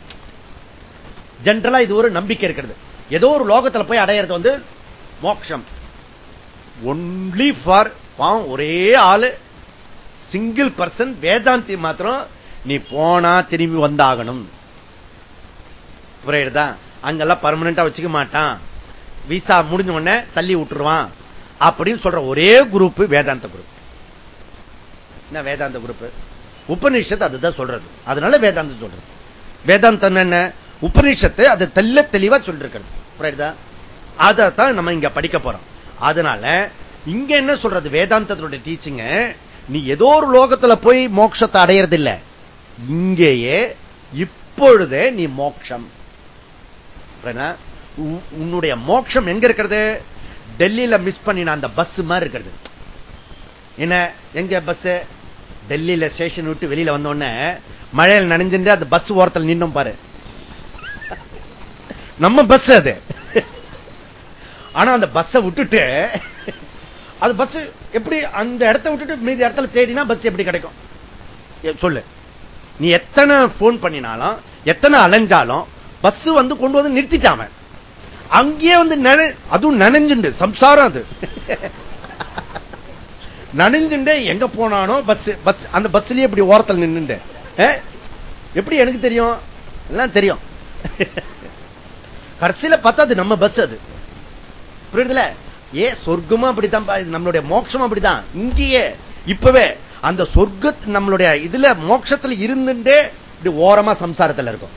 ஜென்ரலா இது ஒரு நம்பிக்கை இருக்கிறது. ஏதோ ஒரு லோகத்துல போய் அடையிறது வந்து மோக்ஷம். ஒன்லி ஃபார் பாவம் ஒரே ஆளு. சிங்கிள் பர்சன் வேதாந்தி மாத்திரம் நீ போனா திரும்பி வந்தாகணும். புரியுதா அங்கெல்லாம் பர்மனண்டா வச்சுக்க மாட்டான். விசா முடிஞ்ச உடனே தள்ளி விட்டுருவான். அப்படின்னு சொல்ற ஒரே குரூப் வேதாந்த குரூப் என்ன வேதாந்த குரூப் உபநிஷத்து அதுதான் சொல்றது. அதனால வேதாந்தம் சொல்றது. வேதாந்தம் என்ன? உபநிஷத்து அது தெல்ல தெளிவா சொல்லிருக்கிறது. புரியுதா? அதைத்தான் நம்ம இங்க படிக்க போறோம். அதனால இங்க என்ன சொல்றது? வேதாந்தத்தினுடைய டீச்சிங்க நீ ஏதோ ஒரு லோகத்துல போய் மோட்சத்தை அடையறது இல்ல இங்கேயே இப்பொழுதே நீ மோட்சம். உன்னுடைய மோட்சம் எங்க இருக்கிறது? டெல்லியில மிஸ் பண்ணின அந்த பஸ் மாதிரி இருக்கிறது. என்ன? எங்க பஸ் டெல்லியில ஸ்டேஷன் விட்டு வெளியில வந்தோடனே மழையில் நனைஞ்சுட்டு அந்த பஸ் ஓரத்தில் நின்னும் பாரு. நம்ம பஸ் அது. ஆனா அந்த பஸ்ஸை விட்டுட்டு அது பஸ் எப்படி அந்த இடத்த விட்டுட்டு மீதி இடத்துல தேடினா பஸ் எப்படி கிடைக்கும்? சொல்லு. நீ எத்தனை போன் பண்ணினாலும் எத்தனை அலைஞ்சாலும் பஸ் வந்து கொண்டு வந்து நிறுத்திட்டாம அங்கேயே வந்து அதுவும் நனைஞ்சுண்டு சம்சாரம் அது. நனைஞ்சுண்டு எங்க போனானோ பஸ் பஸ் அந்த பஸ்லயே இப்படி ஓரத்தில் நின்னுண்டு. எப்படி எனக்கு தெரியும்? எல்லாம் தெரியும். கடைசியில பார்த்தா அது நம்ம பஸ் அது. புரியுதுல? ஏ சொர்க்கமும் அப்படித்தான் இது நம்மளுடைய மோட்சம் அப்படிதான் இங்கேயே இப்பவே அந்த சொர்க்க நம்மளுடைய இதுல மோட்சத்துல இருந்துட்டே இப்படி ஓரமா சம்சாரத்துல இருக்கும்.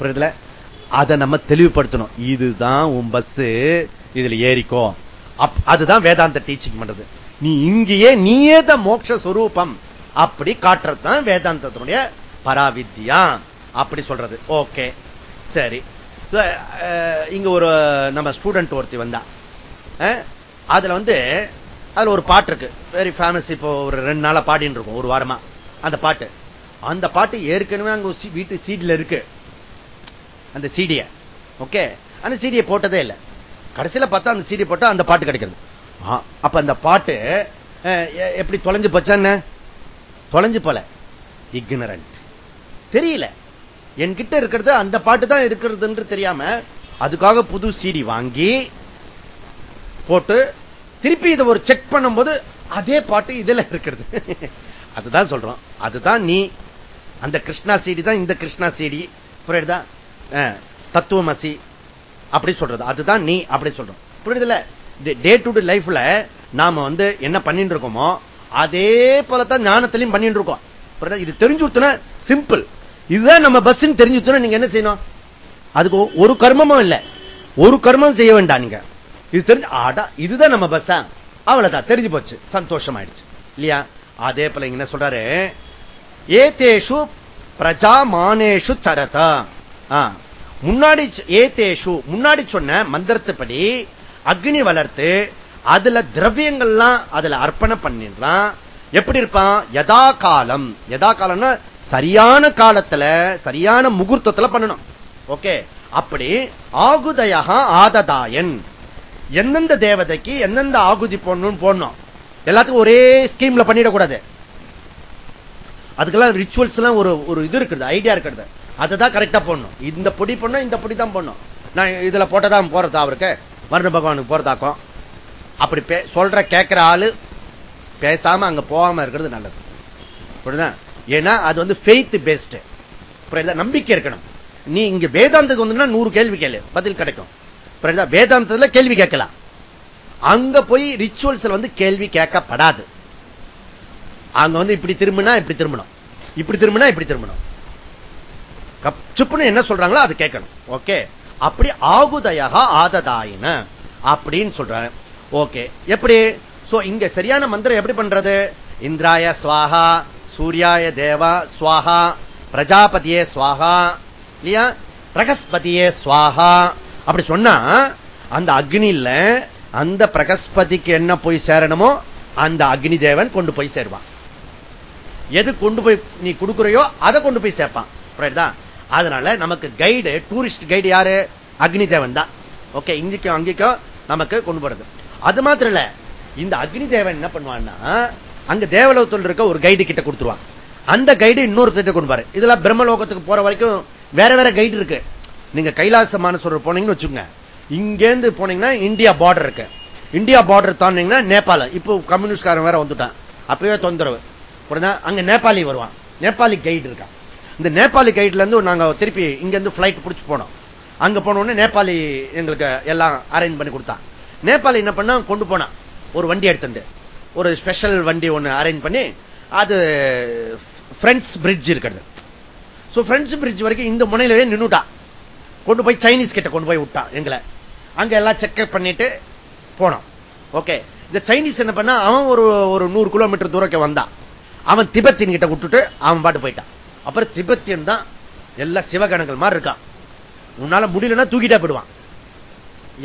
புரியுதுல? அதை நம்ம தெளிவுபடுத்தணும். இதுதான் உன் பஸ் இதுல ஏறிக்கோ. அதுதான் வேதாந்த டீச்சிங் பண்றது. நீ இங்கேயே நீயே த மோட்ச சொரூபம். அப்படி காட்டுறதுதான் வேதாந்தத்தினுடைய பராவித்யா. அப்படி சொல்றது. ஓகே. சரி. இங்க ஒரு நம்ம ஸ்டூடெண்ட் ஒருத்தி வந்தா. அதுல வந்து அதுல ஒரு பாட்டு இருக்கு. வெரி ஃபேமஸ் இப்போ ஒரு ரெண்டு நாளா பாடின்னு இருக்கும். ஒரு வாரமா. அந்த பாட்டு. அந்த பாட்டு ஏற்கனவே அங்க வீட்டு சீட்ல இருக்கு. அந்த சீடிய ஓகே அந்த சீடியை போட்டதே இல்லை. கடைசியில பார்த்தா அந்த சீடி போட்டா அந்த பாட்டு கிடைக்கிறது. அப்ப அந்த பாட்டு எப்படி தொலைஞ்சு போச்சான்னு தொலைஞ்சு போல. இக்னரண்ட் தெரியல. என்கிட்ட இருக்கிறது அந்த பாட்டு தான் இருக்கிறது தெரியாம அதுக்காக புது சீடி வாங்கி போட்டு திருப்பி இதை ஒரு செக் பண்ணும்போது அதே பாட்டு இதுல இருக்கிறது. அதுதான் சொல்றோம். அதுதான் நீ. அந்த கிருஷ்ணா சீடி தான் இந்த கிருஷ்ணா சீடி புரியுதா? தத்துவமசி அப்படி சொல்றது. அதுதான் நீ அப்படி சொல்றோம் புரியுதுல டே டு டே லைஃப்ல நாம வந்து என்ன பண்ணிட்டு இருக்கோமோ அதே போலத்தான் ஞானத்திலையும் பண்ணிட்டு இருக்கோம். இது தெரிஞ்சு சிம்பிள் இதுதான் நம்ம பஸ் தெரிஞ்சு நீங்க என்ன செய்யணும்? அதுக்கு ஒரு கர்மமும் இல்ல. ஒரு கர்மம் செய்ய வேண்டாம் நீங்க. இது தெரிஞ்சு ஆடா இதுதான் நம்ம பஸ் அவ்வளவுதான். தெரிஞ்சு போச்சு. சந்தோஷம் ஆயிடுச்சு இல்லையா? அதே போல என்ன சொல்றாரு? ஏதேஷு பிரஜா மானேஷு சரத. முன்னாடி ஏதேஷு முன்னாடி சொன்ன மந்திரத்துப்படி அக்னி வளர்த்து அதுல திரவியங்கள்லாம் அதுல அர்ப்பணம் பண்ணிடலாம். எப்படி இருப்பான்? யதா காலம். யதா காலம்னா சரியான காலத்துல சரியான முகூர்த்தத்துல பண்ணணும். ஓகே? அப்படி ஆகுதயாக ஆததாயன். எந்தெந்த தேவதைக்கு எந்தெந்த ஆகுதி போடணும்னு போடணும். எல்லாத்துக்கும் ஒரே ஸ்கீம்ல பண்ணிடக்கூடாது. அதுக்கெல்லாம் ரிச்சுவல்ஸ் எல்லாம் ஒரு ஒரு இது இருக்குது ஐடியா இருக்கிறது அதுதான் கரெக்டா போடணும். இந்த பொடி பண்ண இந்த பொடி தான் போடணும். நான் இதுல போட்டதான் போறதா அவருக்கு. மருண பகவானுக்கு போறதாக்கும் அப்படி சொல்ற கேட்கிற ஆளு பேசாம அங்க போகாம இருக்கிறது நல்லது. புரியுதான் ஏன்னா அது வந்து ஃபெய்த் பேஸ்ட் நம்பிக்கை இருக்கணும். நீ இங்க வேதாந்தத்துக்கு வந்துன்னா நூறு கேள்வி கேளு. பதில் கிடைக்கும். வேதாந்தத்துல கேள்வி கேட்கலாம். அங்க போய் ரிச்சுவல்ஸ்ல வந்து கேள்வி கேட்கப்படாது. அங்க வந்து இப்படி திரும்பினா இப்படி திரும்பணும். இப்படி திரும்பினா இப்படி திரும்பணும். சுப்புன்னு என்ன சொல்றாங்களோ அது கேட்கணும். ஓகே அப்படி ஆகுதயகா ஆததாயின. அப்படின்னு சொல்றாங்க ஓகே எப்படி? இங்க சரியான மந்திரம் எப்படி பண்றது? இந்திராய சுவாகா சூர்யாய தேவா சுவாகா பிரஜாபதியே சுவாகா இல்லையா? பிரகஸ்பதியே சுவாகா அப்படி சொன்னா அந்த அக்னியில அந்த பிரகஸ்பதிக்கு என்ன போய் சேரணுமோ அந்த அக்னி தேவன் கொண்டு போய் சேருவான். எது கொண்டு போய் நீ கொடுக்குறையோ அதை கொண்டு போய் சேர்ப்பான். அதனால நமக்கு கைடு டூரிஸ்ட் கைடு யாரு? அக்னி தேவன் தான். ஓகே இங்கிக்கும் அங்கிக்கும் நமக்கு கொண்டு போறது. அது மாத்திரம் இல்ல இந்த அக்னி தேவன் என்ன பண்ணுவான்னா அங்க தேவலோகத்தில் இருக்க ஒரு கைடு கிட்ட கொடுத்துருவான். அந்த கைடு இன்னொரு கொண்டுவாரு கொண்டு பாரு இதுல பிரம்மலோகத்துக்கு போற வரைக்கும் வேற வேற கைடு இருக்கு. நீங்க கைலாச மானசூர் போனீங்கன்னு வச்சுக்கோங்க. இங்கேருந்து போனீங்கன்னா இந்தியா பார்டர் இருக்கு. இந்தியா பார்டர் தாண்டிங்கன்னா நேபாளம் இப்போ கம்யூனிஸ்ட்காரன் வேற வந்துட்டான். அப்பவே தொந்தரவு. அங்க நேபாளி வருவான். நேபாளி கைடு இருக்கான். இந்த நேபாளி கைட்ல இருந்து நாங்க திருப்பி இங்க இருந்து பிளைட் பிடிச்சு போனோம். அங்க போனோடனே நேபாளி எங்களுக்கு எல்லாம் அரேஞ்ச் பண்ணி கொடுத்தான். நேபாளி என்ன பண்ணா கொண்டு போனான் ஒரு வண்டி எடுத்துட்டு ஒரு ஸ்பெஷல் வண்டி ஒன்று அரேஞ்ச் பண்ணி அது பிரெண்ட்ஸ் பிரிட்ஜ் இருக்கிறது. பிரெண்ட்ஸ் பிரிட்ஜ் வரைக்கும் இந்த முனையிலவே நின்னுட்டான் கொண்டு போய் சைனீஸ் கிட்ட கொண்டு போய் விட்டான் எங்களை. அங்க எல்லாம் செக்அப் பண்ணிட்டு போனோம். ஓகே இந்த சைனீஸ் என்ன பண்ணா அவன் ஒரு ஒரு நூறு கிலோமீட்டர் தூரಕ್ಕೆ வந்தான். அவன் திபத்தின் கிட்ட விட்டுட்டு அவன் பாட்டு போயிட்டான். அப்புறம் திபத்தியன் தான் எல்லா சிவகணங்கள் மாதிரி இருக்கான். உன்னால முடியலன்னா தூக்கிட்டா போயிடுவான்.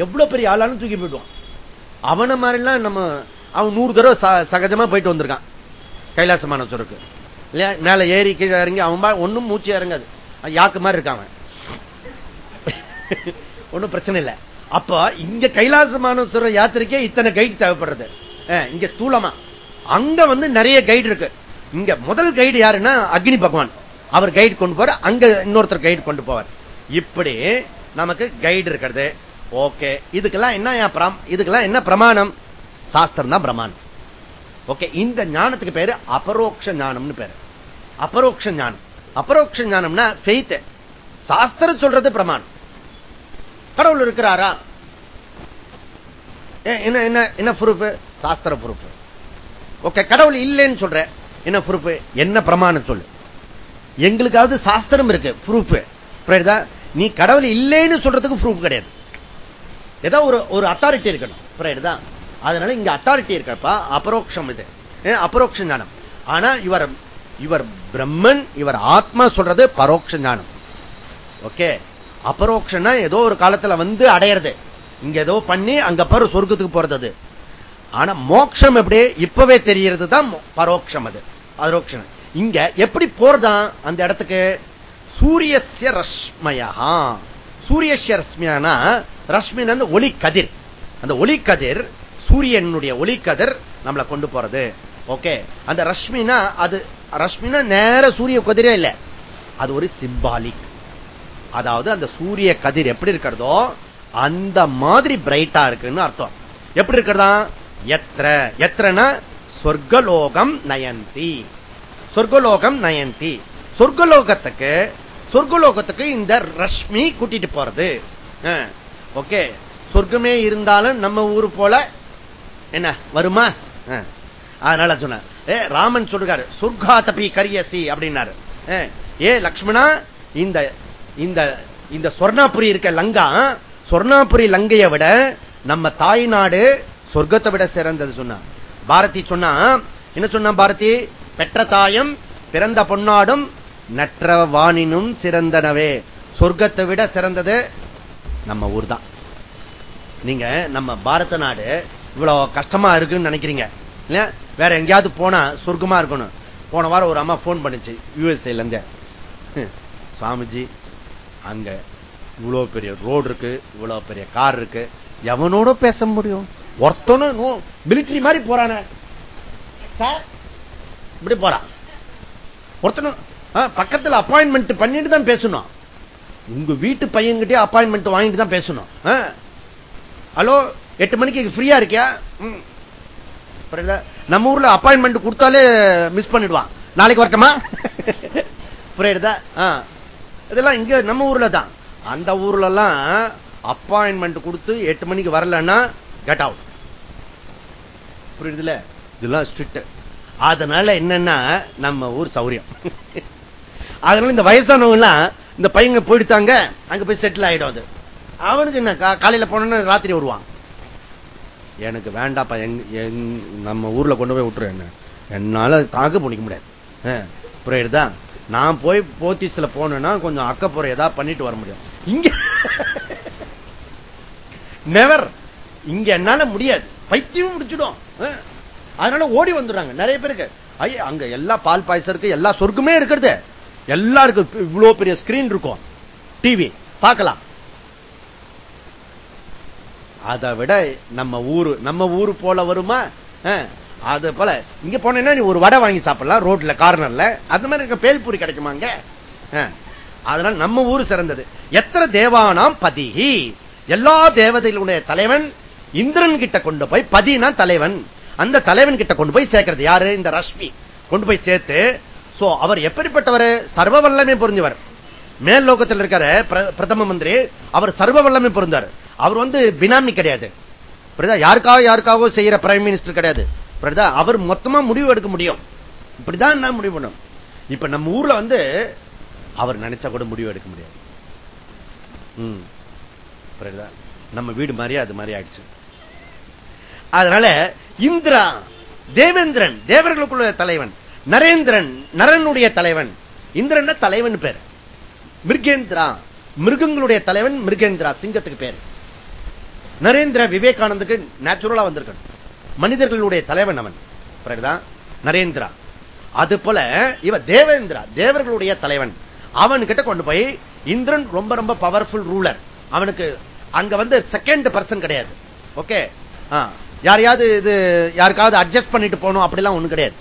எவ்வளவு பெரிய ஆளாலும் தூக்கி போயிடுவான். அவனை மாதிரிலாம் நம்ம அவன் நூறு தடவை சகஜமா போயிட்டு வந்திருக்கான். கைலாசமான சொருக்கு. இல்லையா? மேல ஏறி கீழே இறங்கி அவன் ஒன்னும் மூச்சு இறங்காது. யாக்கு மாதிரி இருக்கான் ஒன்னும் பிரச்சனை இல்லை. அப்ப இங்க கைலாசமானேஸ்வரர் யாத்திரைக்கே இத்தனை கைடு தேவைப்படுறது. இங்க ஸ்தூலமா. அங்க வந்து நிறைய கைடு இருக்கு. இங்க முதல் கைடு யாருன்னா அக்னி பகவான். அவர் கைடு கொண்டு போற அங்க இன்னொருத்தர் கைடு கொண்டு போவார். இப்படி நமக்கு கைடு இருக்கிறது. ஓகே இதுக்கெல்லாம் என்ன இதுக்கெல்லாம் என்ன பிரமாணம்? சாஸ்திரம் தான் பிரமாணம். ஓகே இந்த ஞானத்துக்கு பேரு அபரோக்ஷ ஞானம்னு பேரு. அபரோக்ஷ ஞானம். அபரோக்ஷ ஞானம்னா ஃபெய்த் சாஸ்திரம் சொல்றது பிரமாணம். கடவுள் இருக்கிறாரா? என்ன என்ன என்ன ப்ரூஃப்? சாஸ்திர ப்ரூஃப். ஓகே கடவுள் இல்லைன்னு சொல்ற. என்ன புரூப் என்ன பிரமாணம் சொல்லு. எங்களுக்காவது சாஸ்திரம் இருக்கு ப்ரூஃப் நீ கடவுள் இல்லைன்னு சொல்றதுக்கு ப்ரூஃப் கிடையாது. ஏதோ ஒரு ஒரு அத்தாரிட்டி இருக்கணும். தான் அதனால இங்க அத்தாரிட்டி இருக்கப்பா அபரோக்ஷம் இது. அபரோக்ஷ ஞானம். ஆனா இவர் இவர் பிரம்மன் இவர் ஆத்மா சொல்றது பரோட்ச ஞானம். ஓகே? அபரோக்ஷனா ஏதோ ஒரு காலத்துல வந்து அடையிறது. இங்க ஏதோ பண்ணி அங்க பரு சொர்க்கத்துக்கு போறது ஆனா மோட்சம் எப்படி இப்பவே தெரியறது தான் பரோட்சம் அது. பரோட்சம் இங்க எப்படி போறதான் அந்த இடத்துக்கு சூரியசிய ரஷ்மயா. சூரியசிய ரஷ்மியானா ரஷ்மின் அந்த ஒளி கதிர். அந்த ஒளி கதிர் சூரியனுடைய ஒளி கதிர் நம்மளை கொண்டு போறது. ஓகே. அந்த ரஷ்மினா அது ரஷ்மினா நேர சூரிய கதிரே இல்லை. அது ஒரு சிம்பாலிக் அதாவது அந்த சூரிய கதிர் எப்படி இருக்கிறதோ அந்த மாதிரி பிரைட்டா இருக்குன்னு அர்த்தம். எப்படி இருக்கிறதா? எத்திர எத்திரனா சொர்க்கலோகம் நயந்தி. சொர்க்கலோகம் நயந்தி. சொர்க்கலோகத்துக்கு சொர்க்கலோகத்துக்கு இந்த ரஷ்மி கூட்டிட்டு போறது. ஓகே. சொர்க்கமே இருந்தாலும் நம்ம ஊரு போல என்ன வருமா? அதனால சொன்ன ஏ ராமன் சொல்றாரு சொர்க்காதபி கரியசி அப்படின்னாரு. ஏ லக்ஷ்மணா இந்த இந்த இந்த சொர்ணாபுரி இருக்க லங்கா சொர்ணாபுரி லங்கையை விட நம்ம தாய் நாடு சொர்க்கத்தை விட சிறந்தது சொன்னா பாரதி சொன்னா என்ன சொன்னா பாரதி? பெற்ற தாயும் பிறந்த பொன்னாடும் நற்றவானினும் சிறந்தனவே. சொர்க்கத்தை விட சிறந்தது நம்ம ஊர் தான் நீங்க நம்ம பாரத நாடு இவ்வளவு கஷ்டமா இருக்குன்னு நினைக்கிறீங்க. இல்ல? வேற எங்கேயாவது போனா சொர்க்கமா இருக்கணும். போன வாரம் ஒரு அம்மா போன் பண்ணுச்சு யூஎஸ்ஏல இருந்து. சுவாமிஜி அங்க இவ்வளவு பெரிய ரோடு இருக்கு இவ்வளவு பெரிய கார் இருக்கு. எவனோட பேச முடியும்? ஒருத்தனும் மிலிட்டரி மாதிரி போறான. இப்படி போறான் ஒருத்தனும் பக்கத்தில் அப்பாயின்மெண்ட் பண்ணிட்டு தான் பேசணும். உங்க வீட்டு பையன்கிட்டே அப்பாயின்மெண்ட் வாங்கிட்டு தான் பேசணும். ஹலோ எட்டு மணிக்கு ஃப்ரீயா இருக்கியா? நம்ம ஊர்ல அப்பாயின்மெண்ட் கொடுத்தாலே மிஸ் பண்ணிடுவான். நாளைக்கு வரட்டமா? புரியுதா? இதெல்லாம் இங்க நம்ம ஊர்ல தான். அந்த ஊர்ல எல்லாம் அப்பாயின்மெண்ட் கொடுத்து எட்டு மணிக்கு வரலன்னா கெட் அவுட் புரியுதுல இதெல்லாம் ஸ்ட்ரிக்ட் அதனால என்னன்னா நம்ம ஊர் சௌரியம். அதனால இந்த வயசானவங்க எல்லாம் இந்த பையங்க போயிடுத்தாங்க அங்க போய் செட்டில் ஆயிடும் அது. அவனுக்கு என்ன காலையில போனோன்னு ராத்திரி வருவான். எனக்கு வேண்டாப்பா நம்ம ஊர்ல கொண்டு போய் விட்டுரு என்ன. என்னால தாக்கு பிடிக்க முடியாது. புரியுதா? நான் போய் போத்தீஸ்ல போனேன்னா கொஞ்சம் அக்கப்புற ஏதாவது பண்ணிட்டு வர முடியும். இங்க நெவர் இங்க என்னால முடியாது. பைத்தியம் முடிச்சிடும் அதனால ஓடி வந்துடுறாங்க. நிறைய பேருக்கு. ஐயா அங்க எல்லா பால் பாயசம் இருக்கு எல்லா சொர்க்குமே இருக்கிறது. எல்லாருக்கும் இவ்வளவு பெரிய ஸ்கிரீன் இருக்கும். டிவி பார்க்கலாம். அதை விட நம்ம ஊரு நம்ம ஊரு போல வருமா? அது போல. இங்க போனேன்னா நீ ஒரு வடை வாங்கி சாப்பிடலாம் ரோட்ல கார்னர்ல அந்த மாதிரி இருக்க பேல்பூரி கிடைக்குமாங்க அதனால நம்ம ஊரு சிறந்தது. எத்தனை தேவானாம் பதிகி? எல்லா தேவதைகளுடைய தலைவன் இந்திரன் கிட்ட கொண்டு போய் பதினா தலைவன். அந்த தலைவன் கிட்ட கொண்டு போய் சேர்க்கிறது யாரு? இந்த ரஷ்மி. கொண்டு போய் சேர்த்து சோ அவர் எப்படிப்பட்டவர்? சர்வ வல்லமே புரிஞ்சவர் மேல் லோகத்தில் இருக்கிற பிரதம மந்திரி அவர் சர்வ வல்லமே பொருந்தார். அவர் வந்து பினாமி கிடையாது. யாருக்காக யாருக்காக செய்யற பிரைம் மினிஸ்டர் கிடையாது. அவர் மொத்தமா முடிவு எடுக்க முடியும். இப்படிதான் நான் முடிவு பண்ணும். இப்ப நம்ம ஊர்ல வந்து அவர் நினைச்சா கூட முடிவு எடுக்க முடியாது. நம்ம வீடு மாதிரி அது மாதிரி ஆயிடுச்சு. அதனால இந்திரா தேவேந்திரன் தேவர்களுக்குள்ள தலைவன். நரேந்திரன் நரனுடைய தலைவன். இந்திரன் தலைவன் பேர். மிருகேந்திரா மிருகங்களுடைய தலைவன் மிருகேந்திரா சிங்கத்துக்கு பேர். நரேந்திர விவேகானந்துக்கு நேச்சுரலா வந்திருக்கணும். மனிதர்களுடைய தலைவன் அவன். நரேந்திரா. அது போல இவ தேவேந்திரா தேவர்களுடைய தலைவன். அவன் கிட்ட கொண்டு போய் இந்திரன் ரொம்ப ரொம்ப பவர்ஃபுல் ரூலர் அவனுக்கு அங்க வந்து செகண்ட் பர்சன் கிடையாது. ஓகே யாரையாவது இது யாருக்காவது அட்ஜஸ்ட் பண்ணிட்டு போகணும் அப்படிலாம் ஒண்ணு கிடையாது.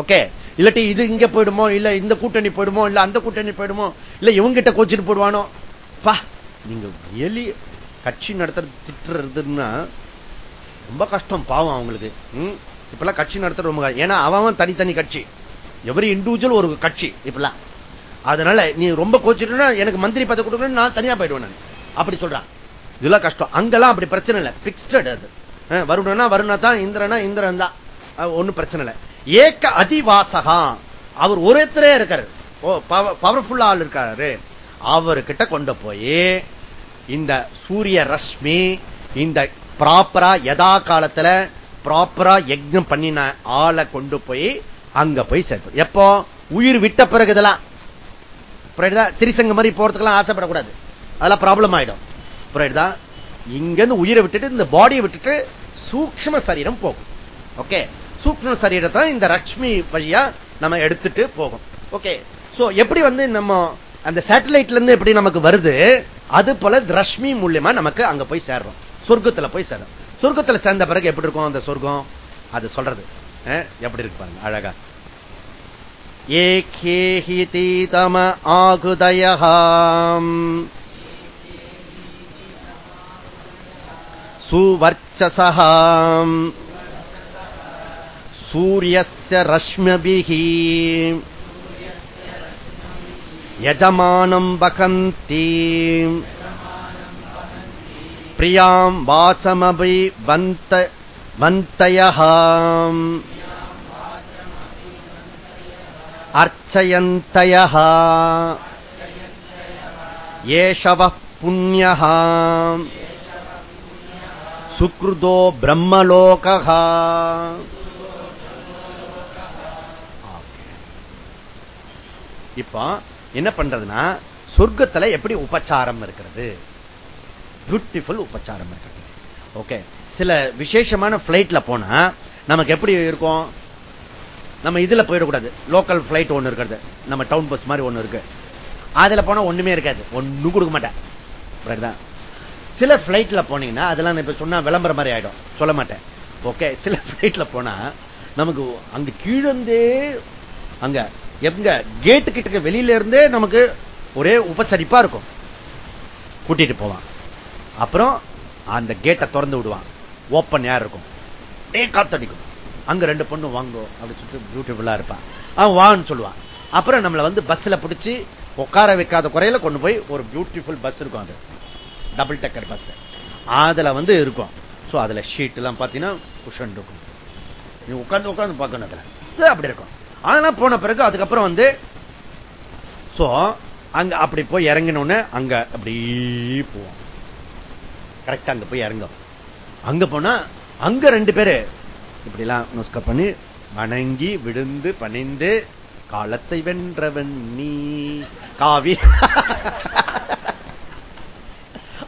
ஓகே இல்லாட்டி இது இங்க போயிடுமோ இல்ல இந்த கூட்டணி போயிடுமோ இல்ல அந்த கூட்டணி போயிடுமோ இல்ல இவங்க கிட்ட கோச்சிட்டு போடுவானோ? பா நீங்க எலி கட்சி நடத்துறது திட்டுறதுன்னா ரொம்ப கஷ்டம் பாவம் அவங்களுக்கு. இப்பெல்லாம் கட்சி நடத்துறது ரொம்ப ஏன்னா அவன் தனித்தனி கட்சி. எவரி இண்டிவிஜுவல் ஒரு கட்சி இப்பெல்லாம். அதனால நீ ரொம்ப கோச்சிட்டுனா எனக்கு மந்திரி பதவி கொடுக்கணும்னு நான் தனியா போயிடுவேன் நான். அப்படி சொல்றான். இதெல்லாம் கஷ்டம். அங்கெல்லாம் அப்படி பிரச்சனை இல்லை. பிக்ஸ்டட் அது. வருணனா வருணா தான் இந்திரனா இந்திரன் தான். ஒண்ணும் பிரச்சனை இல்லை. ஏக்க அதிவாசகா. அவர் ஒருத்தரே இருக்காரு. பவர்ஃபுல்லா ஆள் இருக்காரு. அவர்கிட்ட கொண்டு போய் இந்த சூரிய ரஷ்மி இந்த ப்ராப்பரா யதா காலத்துல ப்ராப்பரா யஜ்னம் பண்ணின ஆளை கொண்டு போய் அங்க போய் சேர்த்து எப்போ? உயிர் விட்ட பிறகு இதெல்லாம். திரிசங்க மாதிரி போறதுக்கெல்லாம் ஆசைப்படக்கூடாது. அதெல்லாம் ப்ராப்ளம் ஆயிடும். புரியுதா இங்கிருந்து உயிரை விட்டுட்டு இந்த பாடியை விட்டுட்டு சூக்ம சரீரம் போகும். ஓகே சூக்ம சரீரத்தை இந்த ரஷ்மி வழியா நம்ம எடுத்துட்டு போகும். ஓகே சோ எப்படி வந்து நம்ம அந்த சேட்டலைட்ல இருந்து எப்படி நமக்கு வருது? அது போல ரஷ்மி மூலியமா நமக்கு அங்க போய் சேர்றோம். சொர்க்கத்துல போய் சேர்றோம். சொர்க்கத்துல சேர்ந்த பிறகு எப்படி இருக்கும் அந்த சொர்க்கம்? அது சொல்றது. எப்படி இருக்கு பாருங்க அழகா. ஏகேஹி தம ஆகுதயம் सुवर्चसः सूर्यस्य रश्म्यभिः यजमानम् वकन्ति प्रियाम् वाचमपि वन्त वन्तयः अर्चयन्तयः एष वः पुण्यः சுக்ருதோ பிரம்மலோகா இப்போ என்ன பண்றதுன்னா சொர்க்கத்துல எப்படி உபச்சாரம் இருக்கிறது? பியூட்டிஃபுல் உபச்சாரம் இருக்கிறது. ஓகே சில விசேஷமான பிளைட்ல போனா நமக்கு எப்படி இருக்கும்? நம்ம இதுல போயிடக்கூடாது. லோக்கல் பிளைட் ஒண்ணு இருக்கிறது. நம்ம டவுன் பஸ் மாதிரி ஒண்ணு இருக்கு. அதுல போனா ஒண்ணுமே இருக்காது. ஒன்னும் கொடுக்க மாட்டேன். சில பிளைட்ல போனீங்கன்னா அதெல்லாம் இப்ப சொன்னா விளம்பரம் மாதிரி ஆயிடும். சொல்ல மாட்டேன். ஓகே சில பிளைட்ல போனா நமக்கு அங்க கீழந்தே அங்க எங்க கேட்டு கிட்ட வெளியில இருந்தே நமக்கு ஒரே உபசரிப்பா இருக்கும். கூட்டிட்டு போவான். அப்புறம் அந்த கேட்டை திறந்து விடுவான். ஓப்பன் யார் இருக்கும். ஏ காத்தடிக்கும். அங்க ரெண்டு பொண்ணு வாங்கோ அப்படி சொல்லிட்டு பியூட்டிஃபுல்லா இருப்பான் அவன் வான்னு சொல்லுவான். அப்புறம் நம்மளை வந்து பஸ்ல பிடிச்சி உட்கார வைக்காத குறையில கொண்டு போய் ஒரு பியூட்டிஃபுல் பஸ் இருக்கும் அது. டபுள் டக்கர் பஸ் அதுல வந்து இருக்கும். சோ அதுல ஷீட் எல்லாம் பாத்தீங்கன்னா குஷன் இருக்கும். நீ உட்காந்து உட்காந்து பார்க்கணும் அதுல. அப்படி இருக்கும். அதெல்லாம் போன பிறகு அதுக்கப்புறம் வந்து சோ அங்க அப்படி போய் இறங்கினோன்னு அங்க அப்படி போவோம். கரெக்டா அங்க போய் இறங்கும் அங்க போனா அங்க ரெண்டு பேரு இப்படி எல்லாம் நுஸ்க பண்ணி வணங்கி விழுந்து பணிந்து காலத்தை வென்றவன் நீ. காவி.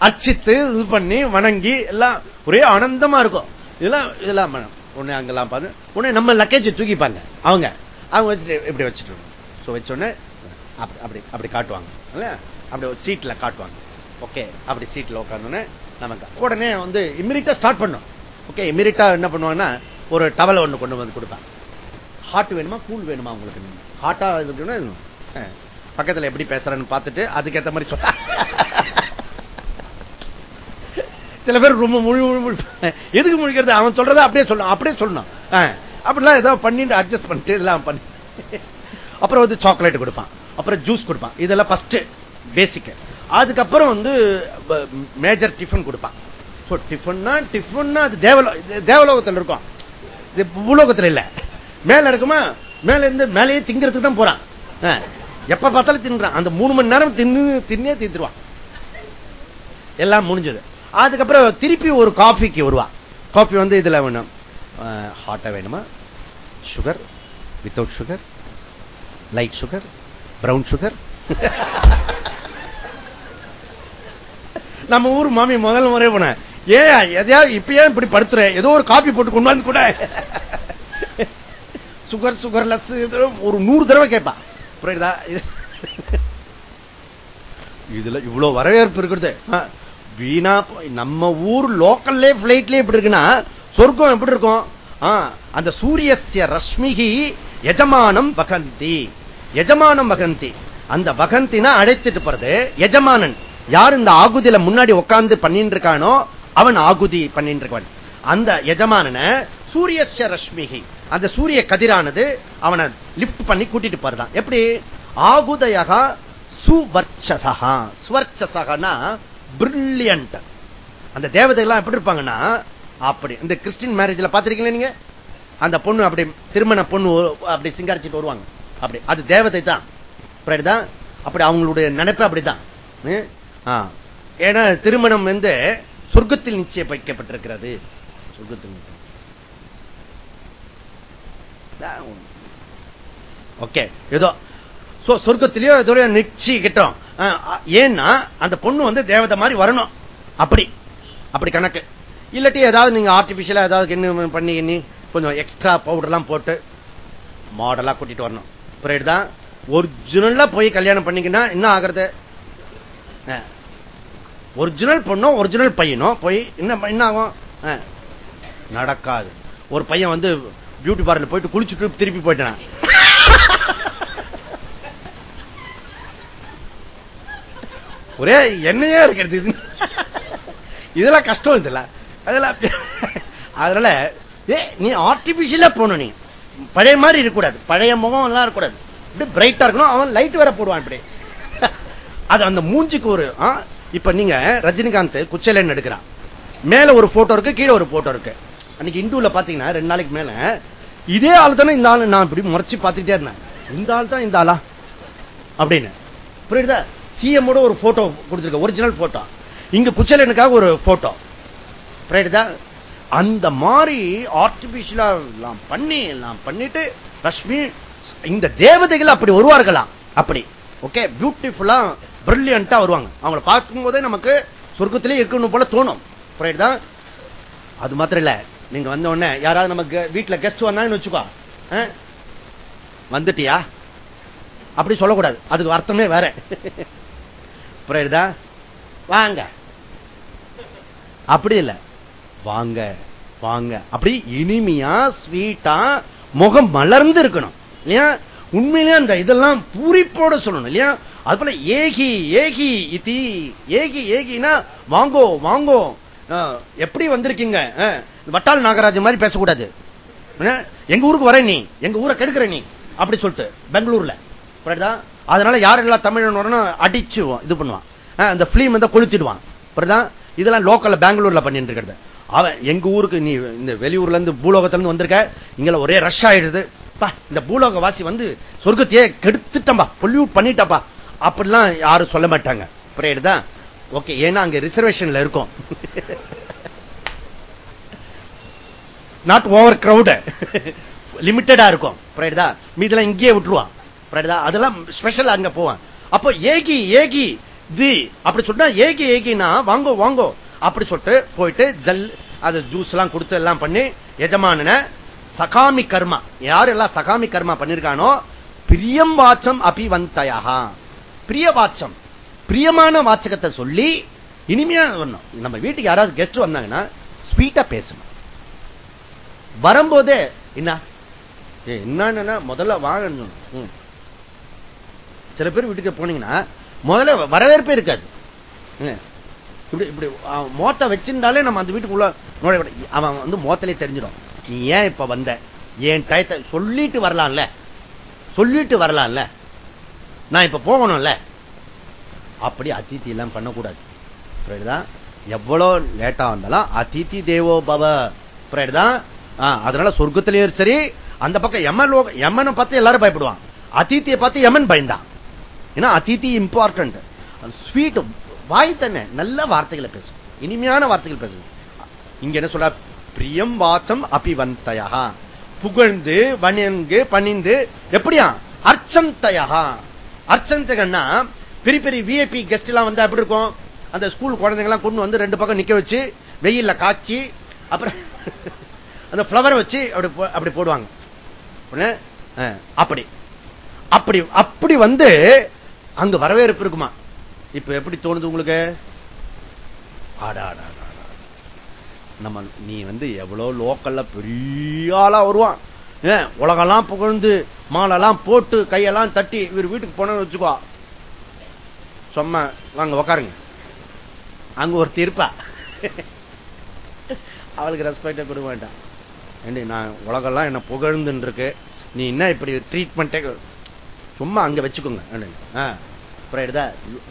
அர்ச்சித்து இது பண்ணி வணங்கி எல்லாம் ஒரே ஆனந்தமா இருக்கும். இதெல்லாம் இதெல்லாம் உடனே அங்கெல்லாம் பார்த்து உடனே நம்ம லக்கேஜ் தூக்கிப்பாங்க அவங்க. அவங்க வச்சுட்டு இப்படி வச்சுட்டு வச்சோடனே அப்படி அப்படி காட்டுவாங்க. அப்படி ஒரு சீட்ல காட்டுவாங்க. ஓகே அப்படி சீட்ல உட்காந்தோடனே நமக்கு உடனே வந்து இமிரிட்டா ஸ்டார்ட் பண்ணும். ஓகே இமிரிட்டா என்ன பண்ணுவாங்கன்னா ஒரு டவல் ஒன்று கொண்டு வந்து கொடுப்பாங்க. ஹாட் வேணுமா கூல் வேணுமா உங்களுக்கு? ஹாட்டா இதுக்குன்னு பக்கத்தில் எப்படி பேசுறேன்னு பார்த்துட்டு அதுக்கேற்ற மாதிரி சொல்ல சில பேர் ரொம்ப முழு முழு எதுக்கு முழிக்கிறது? அவன் சொல்றத அப்படியே சொல்லணும் அப்படியே சொல்லணும். அப்படிலாம் ஏதோ பண்ணிட்டு அட்ஜஸ்ட் பண்ணிட்டு எல்லாம் பண்ணி. அப்புறம் வந்து சாக்லேட் கொடுப்பான். அப்புறம் ஜூஸ் கொடுப்பான். இதெல்லாம் ஃபர்ஸ்ட் பேசிக் அதுக்கப்புறம் வந்து மேஜர் டிஃபன் கொடுப்பான். ஸோ டிஃபன்னா டிஃபன்னா அது தேவலோ தேவலோகத்தில் இருக்கும். இது பூலோகத்தில் இல்லை. மேல இருக்குமா? மேல இருந்து மேலேயே திங்கிறதுக்கு தான் போறான். எப்ப பார்த்தாலும் தின்றான். அந்த மூணு மணி நேரம் தின்னு தின்னே தீர்த்துருவான் எல்லாம் முடிஞ்சது. அதுக்கப்புறம் திருப்பி ஒரு காஃபிக்கு வருவா. காஃபி வந்து இதுல வேணும். ஹாட்டா வேணுமா? Sugar without sugar light sugar brown sugar நம்ம ஊர் மாமி முதல் முறை போன. ஏன் எதையாவது இப்ப இப்படி படுத்துற? ஏதோ ஒரு காப்பி போட்டு கொண்டு வந்து கூட. சுகர் சுகர் லஸ் ஒரு நூறு தடவை கேட்பா. புரியுதா? இதுல இவ்வளவு வரவேற்பு இருக்கிறது வீணா நம்ம ஊர் லோக்கல்லே பிளைட்ல எப்படி இருக்குன்னா சொர்க்கம் எப்படி இருக்கும்? அந்த சூரியசிய ரஷ்மிகி எஜமானம் வகந்தி. எஜமானம் வகந்தி. அந்த வகந்தினா அழைத்துட்டு போறது எஜமானன் யார் இந்த ஆகுதியில முன்னாடி உட்கார்ந்து பண்ணிட்டு இருக்கானோ அவன் ஆகுதி பண்ணிட்டு இருக்கான் அந்த எஜமானன சூரியச ரஷ்மிகி. அந்த சூரிய கதிரானது அவனை லிப்ட் பண்ணி கூட்டிட்டு போறதான். எப்படி? ஆகுதயகா சுவர்ச்சசகா சுவர்ச்சசகனா பிரில்லியன்ட் அந்த தேவதைகள்லாம் எப்படி இருப்பாங்கன்னா அப்படி இந்த கிறிஸ்டின் மேரேஜ்ல பாத்திருக்கீங்களா நீங்க? அந்த பொண்ணு அப்படி திருமண பொண்ணு அப்படி சிங்காரிச்சுட்டு வருவாங்க. அப்படி அது தேவதை தான் தான் அப்படி அவங்களுடைய நினைப்பு அப்படிதான். ம்? ஏன்னா திருமணம் வந்து சொர்க்கத்தில் நிச்சயிக்கப்பட்டிருக்கிறது சொர்க்கத்தில் நிச்சயம். ஓகே ஏதோ சோ சொர்க்கத்திலயோ ஏதோ நிச்சயிக்கிட்டோம். ஏன்னா அந்த பொண்ணு வந்து தேவதை மாதிரி வரணும். அப்படி. அப்படி கணக்கு. இல்லாட்டி ஏதாவது நீங்க ஆர்டிபிஷியலா ஏதாவது என்ன பண்ணி எண்ணி கொஞ்சம் எக்ஸ்ட்ரா பவுடர்லாம் போட்டு மாடலா கூட்டிட்டு வரணும். புரியுதுதான் ஒரிஜினலா போய் கல்யாணம் பண்ணிக்கினா என்ன ஆகிறது? ஒரிஜினல் பொண்ணும் ஒரிஜினல் பையனும் போய் என்ன என்ன ஆகும்? ஆ, நடக்காது. ஒரு பையன் வந்து பியூட்டி பார்லர் போயிட்டு குளிச்சுட்டு திருப்பி போயிட்டான். ஒரே எண்ணெயே இருக்கிறது இது. இதெல்லாம் கஷ்டம் இதுல. அதெல்லாம் அதனால ஏ நீ ஆர்டிபிஷியலா போகணும் நீ. பழைய மாதிரி இருக்கக்கூடாது. பழைய முகம் எல்லாம் இருக்கக்கூடாது. இப்படி பிரைட்டா இருக்கணும். அவன் லைட் வேற போடுவான் இப்படி. அது அந்த மூஞ்சிக்கு ஒரு ஆ, இப்ப நீங்க ரஜினிகாந்த் குச்சலன் எடுக்கிறான். மேல ஒரு போட்டோ இருக்கு கீழே ஒரு போட்டோ இருக்கு. அன்னைக்கு இந்துல பாத்தீங்கன்னா ரெண்டு நாளைக்கு மேல இதே ஆள் தானே இந்த ஆள். நான் இப்படி முறைச்சு பார்த்துட்டே இருந்தேன். இந்த ஆள் தான் இந்த ஆளா? அப்படின்னு. புரியுதா? சிஎம்மோட ஒரு போட்டோ கொடுத்துருக்க ஒரிஜினல் போட்டோ இங்க குச்சலனுக்காக ஒரு போட்டோ தான்? அந்த மாதிரி ஆர்டிபிஷியலா எல்லாம் பண்ணி எல்லாம் பண்ணிட்டு ரஷ்மி இந்த தேவதைகள் அப்படி வருவார்களா? அப்படி. ஓகே பியூட்டிஃபுல்லா பிரில்லியண்டா வருவாங்க. அவங்கள பார்க்கும் போதே நமக்கு சொர்க்கத்திலே இருக்கணும் போல தோணும். தான்? அது மாத்திரம் இல்ல. நீங்க வந்த உடனே யாராவது நமக்கு வீட்டுல கெஸ்ட் வந்தாங்கன்னு வச்சுக்கோ. ஆ? வந்துட்டியா? அப்படி சொல்லக்கூடாது. அதுக்கு அர்த்தமே வேற. புரியுதா வாங்க. அப்படி இல்ல. வாங்க வாங்க. அப்படி இனிமையா ஸ்வீட்டா முகம் மலர்ந்து இருக்கணும் இல்லையா? உண்மையிலே அந்த இதெல்லாம் பூரிப்போட சொல்லணும் இல்லையா? அது போல ஏகி ஏகி இத்தி ஏகி ஏகினா வாங்கோ வாங்கோ. எப்படி வந்திருக்கீங்க? வட்டால் நாகராஜ் மாதிரி பேசக்கூடாது. எங்க ஊருக்கு வர நீ எங்க ஊரை கெடுக்கிற நீ அப்படி சொல்லிட்டு பெங்களூர்ல. அதனால யாரெல்லாம் தமிழன் வரணும் அடிச்சு இது பண்ணுவான். அந்த பிலிம் வந்து கொளுத்திடுவான். புரியுதா? இதெல்லாம் லோக்கல்ல பெங்களூர்ல பண்ணிட்டு இருக்கிறது. அவன் எங்க ஊருக்கு நீ இந்த வெளியூர்ல இருந்து பூலோகத்துல இருந்து வந்திருக்க இங்க ஒரே ரஷ் ஆயிடுது. பா இந்த பூலோக வாசி வந்து சொர்க்கத்தையே கெடுத்துட்டம்பா பொல்யூட் பண்ணிட்டப்பா. அப்படிலாம் யாரும் சொல்ல மாட்டாங்க. புரியுதா? ஓகே ஏன்னா அங்க ரிசர்வேஷன்ல இருக்கும். நாட் ஓவர் கிரௌட் லிமிட்டடா இருக்கும். புரியுதா? மீதெல்லாம் இங்கேயே விட்டுருவான். அதெல்லாம் ஸ்பெஷல் அங்க போவேன். அப்போ ஏகி ஏகி தி அப்படி சொன்னா ஏகி ஏகினா வாங்கோ வாங்கோ. அப்படி சொல்லிட்டு போயிட்டு ஜல் அது ஜூஸ் எல்லாம் கொடுத்து எல்லாம் பண்ணி எஜமான சகாமி கர்மா. யாரெல்லாம் சகாமி கர்மா பண்ணிருக்கானோ? பிரியம் வாச்சம் அபிவந்தயா பிரிய வாச்சம். பிரியமான வாச்சகத்தை சொல்லி இனிமையா வரணும். நம்ம வீட்டுக்கு யாராவது கெஸ்ட் வந்தாங்கன்னா ஸ்வீட்டா பேசணும். வரும்போதே என்ன? ஏ, என்னன்னா முதல்ல வாங்கணும் ம். சில பேர் வீட்டுக்கு போனீங்கன்னா முதல்ல வரவேற்பே இருக்காது. ம். இப்படி இப்படி மோத்த வச்சிருந்தாலே நம்ம அந்த வீட்டுக்குள்ள நுழைய அவன் வந்து மோத்தலே தெரிஞ்சிடும். நீ ஏன் இப்ப வந்த? ஏன் டயத்தை சொல்லிட்டு வரலாம்ல. சொல்லிட்டு வரலாம்ல. நான் இப்ப போகணும்ல. அப்படி அதித்தி எல்லாம் பண்ணக்கூடாது. புரியுதா? எவ்வளவு லேட்டா வந்தாலும் அதித்தி தேவோ பவ. புரியுதா? அதனால சொர்க்கத்திலேயும் சரி அந்த பக்கம் எமன் எமனை பார்த்து எல்லாரும் பயப்படுவான். அதித்தியை பார்த்து எமன் பயந்தான். ஏன்னா அதிதி இம்பார்ட்டன்ட் ஸ்வீட் வாய் தானே நல்ல வார்த்தைகளை பேசும். இனிமையான வார்த்தைகள் பேசும். இங்க என்ன சொல்ற? பிரியம் வாசம் அபிவந்தயா. புகழ்ந்து வணங்கு பணிந்து எப்படியா? அர்ச்சந்தயா. அர்ச்சந்தகன்னா பெரிய பெரிய விஐபி கெஸ்ட் எல்லாம் வந்து எப்படி இருக்கும்? அந்த ஸ்கூல் குழந்தைங்க எல்லாம் கொண்டு வந்து ரெண்டு பக்கம் நிக்க வச்சு வெயில்ல காய்ச்சி அப்புறம் அந்த ஃபிளவர் வச்சு அப்படி போ- அப்படி போடுவாங்க. ஆ, அப்படி. அப்படி அப்படி வந்து அங்க வரவேற்பு இருக்குமா? இப்ப எப்படி தோணுது உங்களுக்கு? நம்ம நீ வந்து எவ்வளவு லோக்கல்ல பெரிய ஆளா வருவான். உலகெல்லாம் புகழ்ந்து மாலெல்லாம் போட்டு கையெல்லாம் தட்டி இவர் வீட்டுக்கு போனோம்னு வச்சுக்கோ. சும்மா வாங்க உக்காருங்க. அங்க ஒருத்தி இருப்பா. அவளுக்கு ரெஸ்பெக்டே கொடுக்க வேண்டாம் ஏண்டி நான் உலகெல்லாம் என்ன புகழ்ந்துன்னு இருக்கு. நீ என்ன இப்படி ட்ரீட்மெண்ட்டே சும்மா அங்க வச்சுக்கோங்க.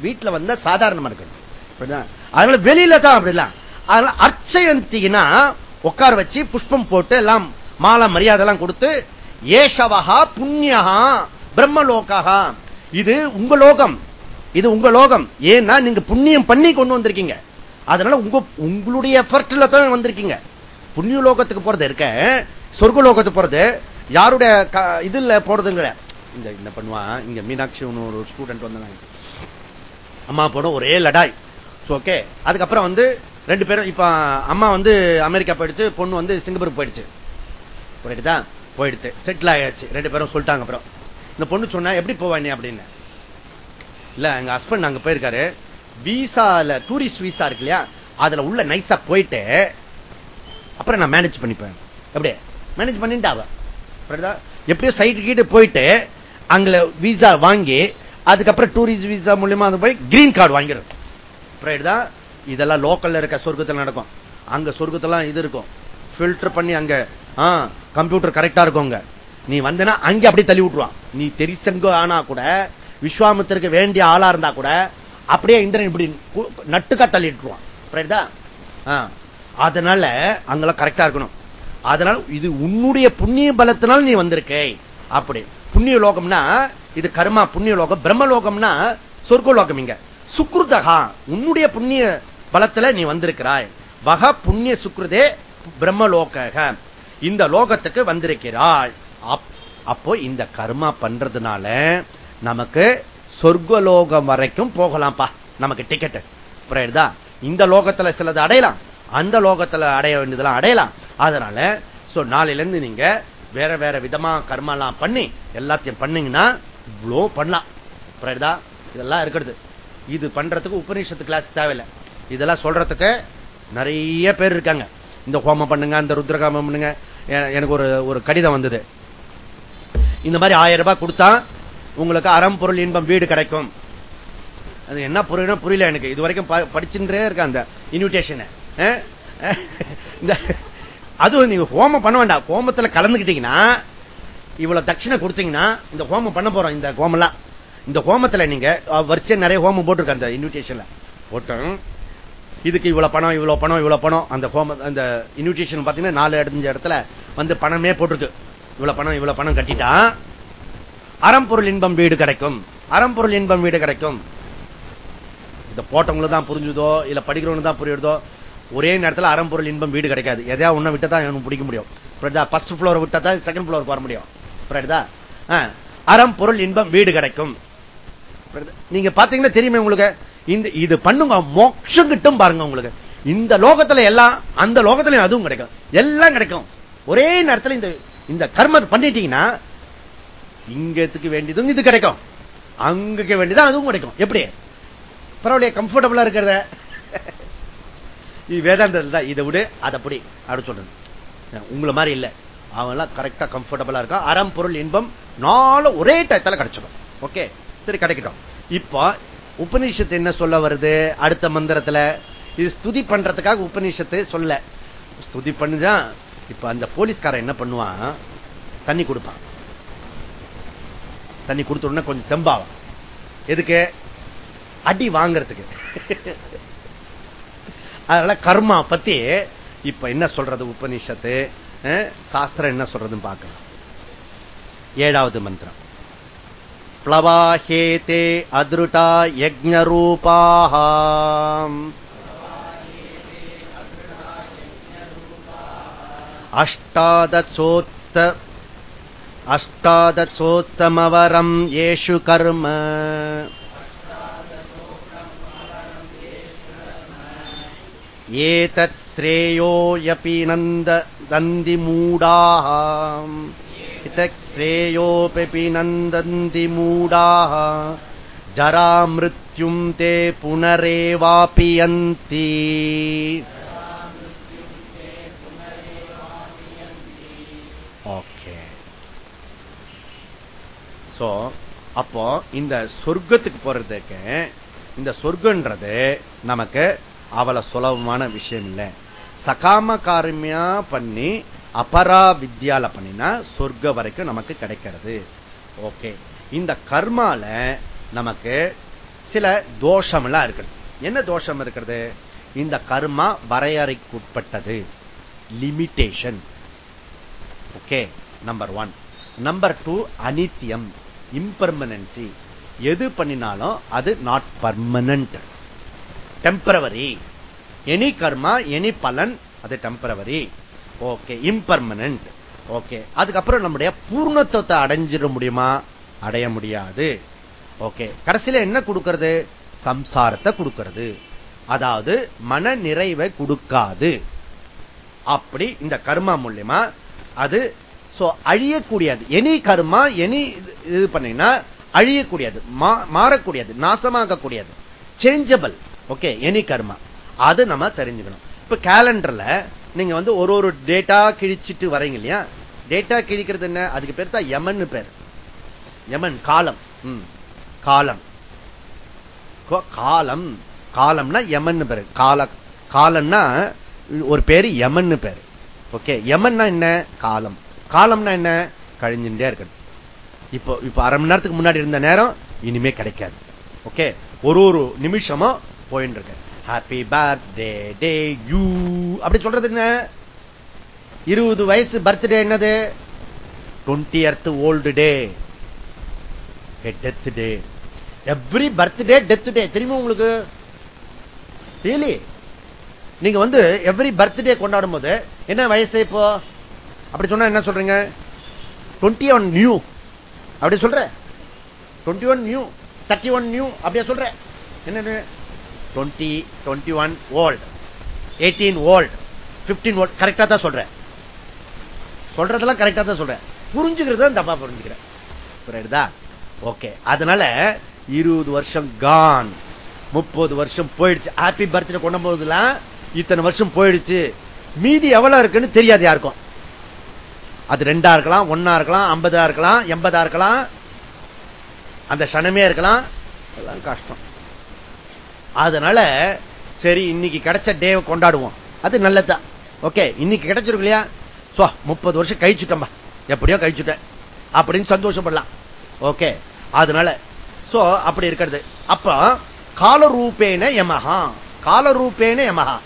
வீட்டுல வந்தா சாதாரணமா இருக்கணும். அதனால வெளியில தான் அப்படிலாம். அதனால அர்ச்சயந்தினா உட்கார வச்சு புஷ்பம் போட்டு எல்லாம் மாலை மரியாதை எல்லாம் கொடுத்து ஏஷவஹா புண்ணியஹா பிரம்மலோகா இது உங்க லோகம். இது உங்க லோகம். ஏன்னா நீங்க புண்ணியம் பண்ணி கொண்டு வந்திருக்கீங்க. அதனால உங்க உங்களுடைய எஃபர்ட்ல தான் வந்திருக்கீங்க. புண்ணிய லோகத்துக்கு போறது இருக்க சொர்க்க லோகத்துக்கு போறது. யாருடைய க- இதுல போறதுங்கிற. இந்த இந்த பண்ணுவான். இங்க மீனாட்சி ஒரு ஸ்டூடெண்ட் வந்தாங்க. அம்மா போன ஒரே லடாய். ஓகே அதுக்கப்புறம் வந்து ரெண்டு பேரும் இப்ப அம்மா வந்து அமெரிக்கா போயிடுச்சு பொண்ணு வந்து சிங்கப்பூர் போயிடுச்சு. போயிடுதா. போயிடுத்து செட்டில் ஆயாச்சு. ரெண்டு பேரும் சொல்லிட்டாங்க அப்புறம். இந்த பொண்ணு சொன்னா எப்படி போவா நீ? அப்படின்னு. இல்ல எங்க ஹஸ்பண்ட் அங்க போயிருக்காரு. விசால டூரிஸ்ட் விசா இருக்கு இல்லையா? அதுல உள்ள நைஸா போயிட்டு அப்புறம் நான் மேனேஜ் பண்ணிப்பேன். எப்படி மேனேஜ் பண்ணிட்டு அவ. எப்படியோ சைட்டு கீட்டு போயிட்டு அங்க விசா வாங்கி அதுக்கப்புறம் டூரிஸ்ட் விசா மூலியமா அது போய் கிரீன் கார்டு வாங்கிடும் தான்? இதெல்லாம் லோக்கல்ல இருக்க சொர்க்கத்தில் நடக்கும். அங்க சொர்க்கத்தெல்லாம் இது இருக்கும். ஃபில்டர் பண்ணி அங்க கம்ப்யூட்டர் கரெக்டா இருக்கும் நீ வந்தனா அங்க அப்படி தள்ளி விட்டுருவான். நீ தெரிசங்க ஆனா கூட விஸ்வாமித்திற்கு வேண்டிய ஆளா இருந்தா கூட அப்படியே இந்திரன் இப்படி நட்டுக்கா தள்ளிட்டுருவான் புரியுதா ஆ. அதனால அங்கெல்லாம் கரெக்டா இருக்கணும். அதனால இது உன்னுடைய புண்ணிய பலத்தினால் நீ வந்திருக்கே அப்படி. புண்ணிய லோகம்னா இது கர்மா புண்ணிய லோகம் பிரம்ம சொர்க்கலோகம் இங்க. சுக்ருதகா உன்னுடைய புண்ணிய பலத்துல நீ வந்திருக்கிறாய். வக புண்ணிய சுக்ருதே பிரம்மலோக இந்த லோகத்துக்கு வந்திருக்கிறாய் அப்- அப்போ இந்த கர்மா பண்றதுனால நமக்கு சொர்க்கலோகம் வரைக்கும் போகலாம்ப்பா. நமக்கு டிக்கெட் புரியுதா இந்த லோகத்துல சிலது அடையலாம். அந்த லோகத்துல அடைய வேண்டியதெல்லாம் அடையலாம். அதனால சோ நாளையில இருந்து நீங்க வேற வேற விதமா கர்மெல்லாம் பண்ணி எல்லாத்தையும் பண்ணீங்கன்னா இவ்வளோ பண்ணலாம். புரியுதா? இதெல்லாம் இருக்கிறது. இது பண்றதுக்கு உபநிஷத்து கிளாஸ் தேவையில்லை. இதெல்லாம் சொல்றதுக்கு நிறைய பேர் இருக்காங்க. இந்த ஹோமம் பண்ணுங்க அந்த ருத்ரகாமம் பண்ணுங்க. எனக்கு ஒரு ஒரு கடிதம் வந்தது. இந்த மாதிரி ஆயிரம் ரூபாய் கொடுத்தா உங்களுக்கு அறம் பொருள் இன்பம் வீடு கிடைக்கும். அது என்ன பொருள்னா புரியல எனக்கு. இது வரைக்கும் ப- படிச்சுட்டே இருக்க அந்த இன்விடேஷனை இந்த அதுவும் நீங்க ஹோமம் பண்ண வேண்டாம். ஹோமத்துல கலந்துக்கிட்டீங்கன்னா இவ்வளவு தட்சிணை கொடுத்தீங்கன்னா இந்த ஹோமம் பண்ண போறோம் இந்த ஹோமெல்லாம் இந்த ஹோமத்துல நீங்க வருஷம் வரிசையா நிறைய ஹோமம் போட்டிருக்க அந்த இன்விடேஷன்ல போட்டோம். இதுக்கு இவ்வளவு பணம் இவ்வளவு பணம் இவ்வளவு பணம் அந்த ஹோம அந்த இன்விடேஷன் பாத்தீங்கன்னா நாலு அடைஞ்ச இடத்துல வந்து பணமே போட்டிருக்கு. இவ்வளவு பணம் இவ்வளவு பணம் கட்டிட்டா அறம்பொருள் இன்பம் வீடு கிடைக்கும். அறம்பொருள் இன்பம் வீடு கிடைக்கும். இதை போட்டவங்களுக்கு தான் புரிஞ்சுதோ இல்ல படிக்கிறவங்க தான் புரியுதோ ஒரே நேரத்தில் அறம்பொருள் இன்பம் வீடு கிடைக்காது. எதையா ஒண்ணு விட்டு தான் எனக்கு பிடிக்க முடியும். புரியுதா? ஃபர்ஸ்ட் ஃப்ளோர் விட்டா தான் செகண்ட் ஃப்ளோருக்கு வர முடியும். புரியுதா? ஆ, அறம்பொருள் இன்பம் வீடு கிடைக்கும். நீங்க பாத்தீங்கன்னா தெரியுமே உங்களுக்கு? இந்த இது பண்ணுங்க. மோட்சம் கிட்டும் பாருங்க உங்களுக்கு. இந்த லோகத்துல எல்லாம் அந்த லோகத்திலையும் அதுவும் கிடைக்கும். எல்லாம் கிடைக்கும். ஒரே நேரத்தில் இந்த இந்த கர்மம் பண்ணிட்டீங்கன்னா இங்கத்துக்கு வேண்டியதும் இது கிடைக்கும். அங்குக்கு வேண்டியது அதுவும் கிடைக்கும். எப்படி? பரவாயில்லையே கம்ஃபர்டபுளா இருக்கிறத. வேதாந்தத்தில் தான் இதை விடு அதை அப்படி அப்படி சொல்றது. உங்களை மாதிரி இல்லை. அவங்கெல்லாம் கரெக்டாக கரெக்டா கம்ஃபர்டபுளா இருக்கா? அறம் பொருள் இன்பம் நாலு ஒரே டயத்தில் கிடைச்சிடும். ஓகே சரி கிடைக்கட்டும். இப்போ உபநிஷத்து என்ன சொல்ல வருது? அடுத்த மந்திரத்துல. இது ஸ்துதி பண்றதுக்காக உபநிஷத்து சொல்ல. ஸ்துதி பண்ணுதா இப்ப அந்த போலீஸ்காரன் என்ன பண்ணுவான்? தண்ணி கொடுப்பான். தண்ணி கொடுத்த உடனே கொஞ்சம் தெம்பாவான். எதுக்கு? அடி வாங்கறதுக்கு. அதனால கர்மா பத்தி இப்ப என்ன சொல்றது உபனிஷத்து சாஸ்திரம் என்ன சொல்றதுன்னு பார்க்கலாம். ஏழாவது மந்திரம். பிளவாஹேதே அதிருட்டா யஜ்ஞரூபாக அஷ்டாதோத்த அஷ்டாதோத்தமவரம் ஏஷு கர்ம. ஏதத் ஸ்ரேயோயபி நந்த நந்தி மூடாः इतः श्रेयोऽपि नन्दन्ति मूढाः जरामृत्युम् ते पुनरेवापि यन्ति ஓகே சோ அப்போ இந்த சொர்க்கத்துக்கு போறதுக்கு இந்த சொர்க்கன்றது நமக்கு அவளை சுலபமான விஷயம் இல்லை சகாம காரமியா பண்ணி அபரா வித்யால பண்ணினா சொர்க்க வரைக்கும் நமக்கு கிடைக்கிறது. ஓகே. இந்த கர்மால நமக்கு சில தோஷம் எல்லாம் இருக்குது. என்ன தோஷம் இருக்கிறது இந்த கர்மா வரையறைக்குட்பட்டது. Limitation okay. Number one number two அனித்தியம். இம்பர்மனன்சி எது பண்ணினாலும் அது not permanent temporary any karma any palan அது டெம்பரவரி ஓகே இம்பர்மனன்ட் ஓகே அதுக்கப்புறம் நம்முடைய பூர்ணத்துவத்தை அடைஞ்சிட முடியுமா? அடைய முடியாது. ஓகே கடைசியில என்ன கொடுக்கிறது? சம்சாரத்தை கொடுக்கிறது. அதாவது மன நிறைவை கொடுக்காது. அப்படி இந்த கர்மா மூலியமா அது அழியக்கூடியது. எனி கர்மா எனி இது பண்ணீங்கன்னா அழியக்கூடியது. மாறக்கூடியது. நாசமாகக்கூடியது. சேஞ்சபிள் ஓகே எனி கர்மா அது நம்ம தெரிஞ்சுக்கணும். இப்ப கேலண்டர்ல நீங்க வந்து ஒரு ஒரு டேட்டா கிழிச்சிட்டு வரீங்க இல்லையா? டேட்டா கிழிக்கிறது என்ன? அதுக்கு பேர் தான் யமன் பேர். யமன் காலம். காலம். காலம். காலம்னா யமன் பேரு. கால காலம்னா ஒரு பேரு யமன் பேரு. ஓகே யமன்னா என்ன? காலம். காலம்னா என்ன? கழிஞ்சுட்டே இருக்கணும். இப்போ இப்ப அரை மணி நேரத்துக்கு முன்னாடி இருந்த நேரம் இனிமே கிடைக்காது. ஓகே ஒரு ஒரு நிமிஷமும் போயிட்டு இருக்க ஹாப்பி பர்த்டே டே யூ அப்படி சொல்றது என்ன? இருபது வயசு பர்த்டே என்னது? Twenty year old day death day every birthday death day தெரியுமா உங்களுக்கு? ரியலி நீங்க வந்து எவ்ரி பர்த்டே கொண்டாடும் போது என்ன வயசு இப்போ? அப்படி சொன்னா என்ன சொல்றீங்க? டுவெண்ட்டி ஒன் நியூ அப்படி சொல்ற? Twenty one new thirty one new அப்படியே சொல்ற? என்ன twenty twenty one old eighteen old fifteen old கரெக்டா தான் சொல்றேன். சொல்றதெல்லாம் கரெக்டா தான் சொல்றேன். புரிஞ்சுக்கிறது தப்பா புரிஞ்சுக்கிறேன். புரியுதா? ஓகே. அதனால இருபது வருஷம் கான் முப்பது வருஷம் போயிடுச்சு. ஹாப்பி பர்த்டே கொண்ட போதுலாம் இத்தனை வருஷம் போயிடுச்சு. மீதி எவ்வளவு இருக்குன்னு தெரியாது யாருக்கும். அது ரெண்டா இருக்கலாம் ஒன்னா இருக்கலாம் ஐம்பதா இருக்கலாம் எண்பதா இருக்கலாம். அந்த சனமே இருக்கலாம். எல்லாம் கஷ்டம். அதனால சரி இன்னைக்கு கிடைச்ச டே கொண்டாடுவோம். அது நல்லதுதான் ஓகே இன்னைக்கு கிடைச்சிருக்கு இல்லையா? முப்பது வருஷம் கழிச்சுட்டோம்பா எப்படியோ கழிச்சுட்டேன். அப்படின்னு சந்தோஷப்படலாம். ஓகே அதனால சோ அப்படி இருக்கிறது. அப்ப காலரூபேன யமஹா. காலரூபேன யமஹா.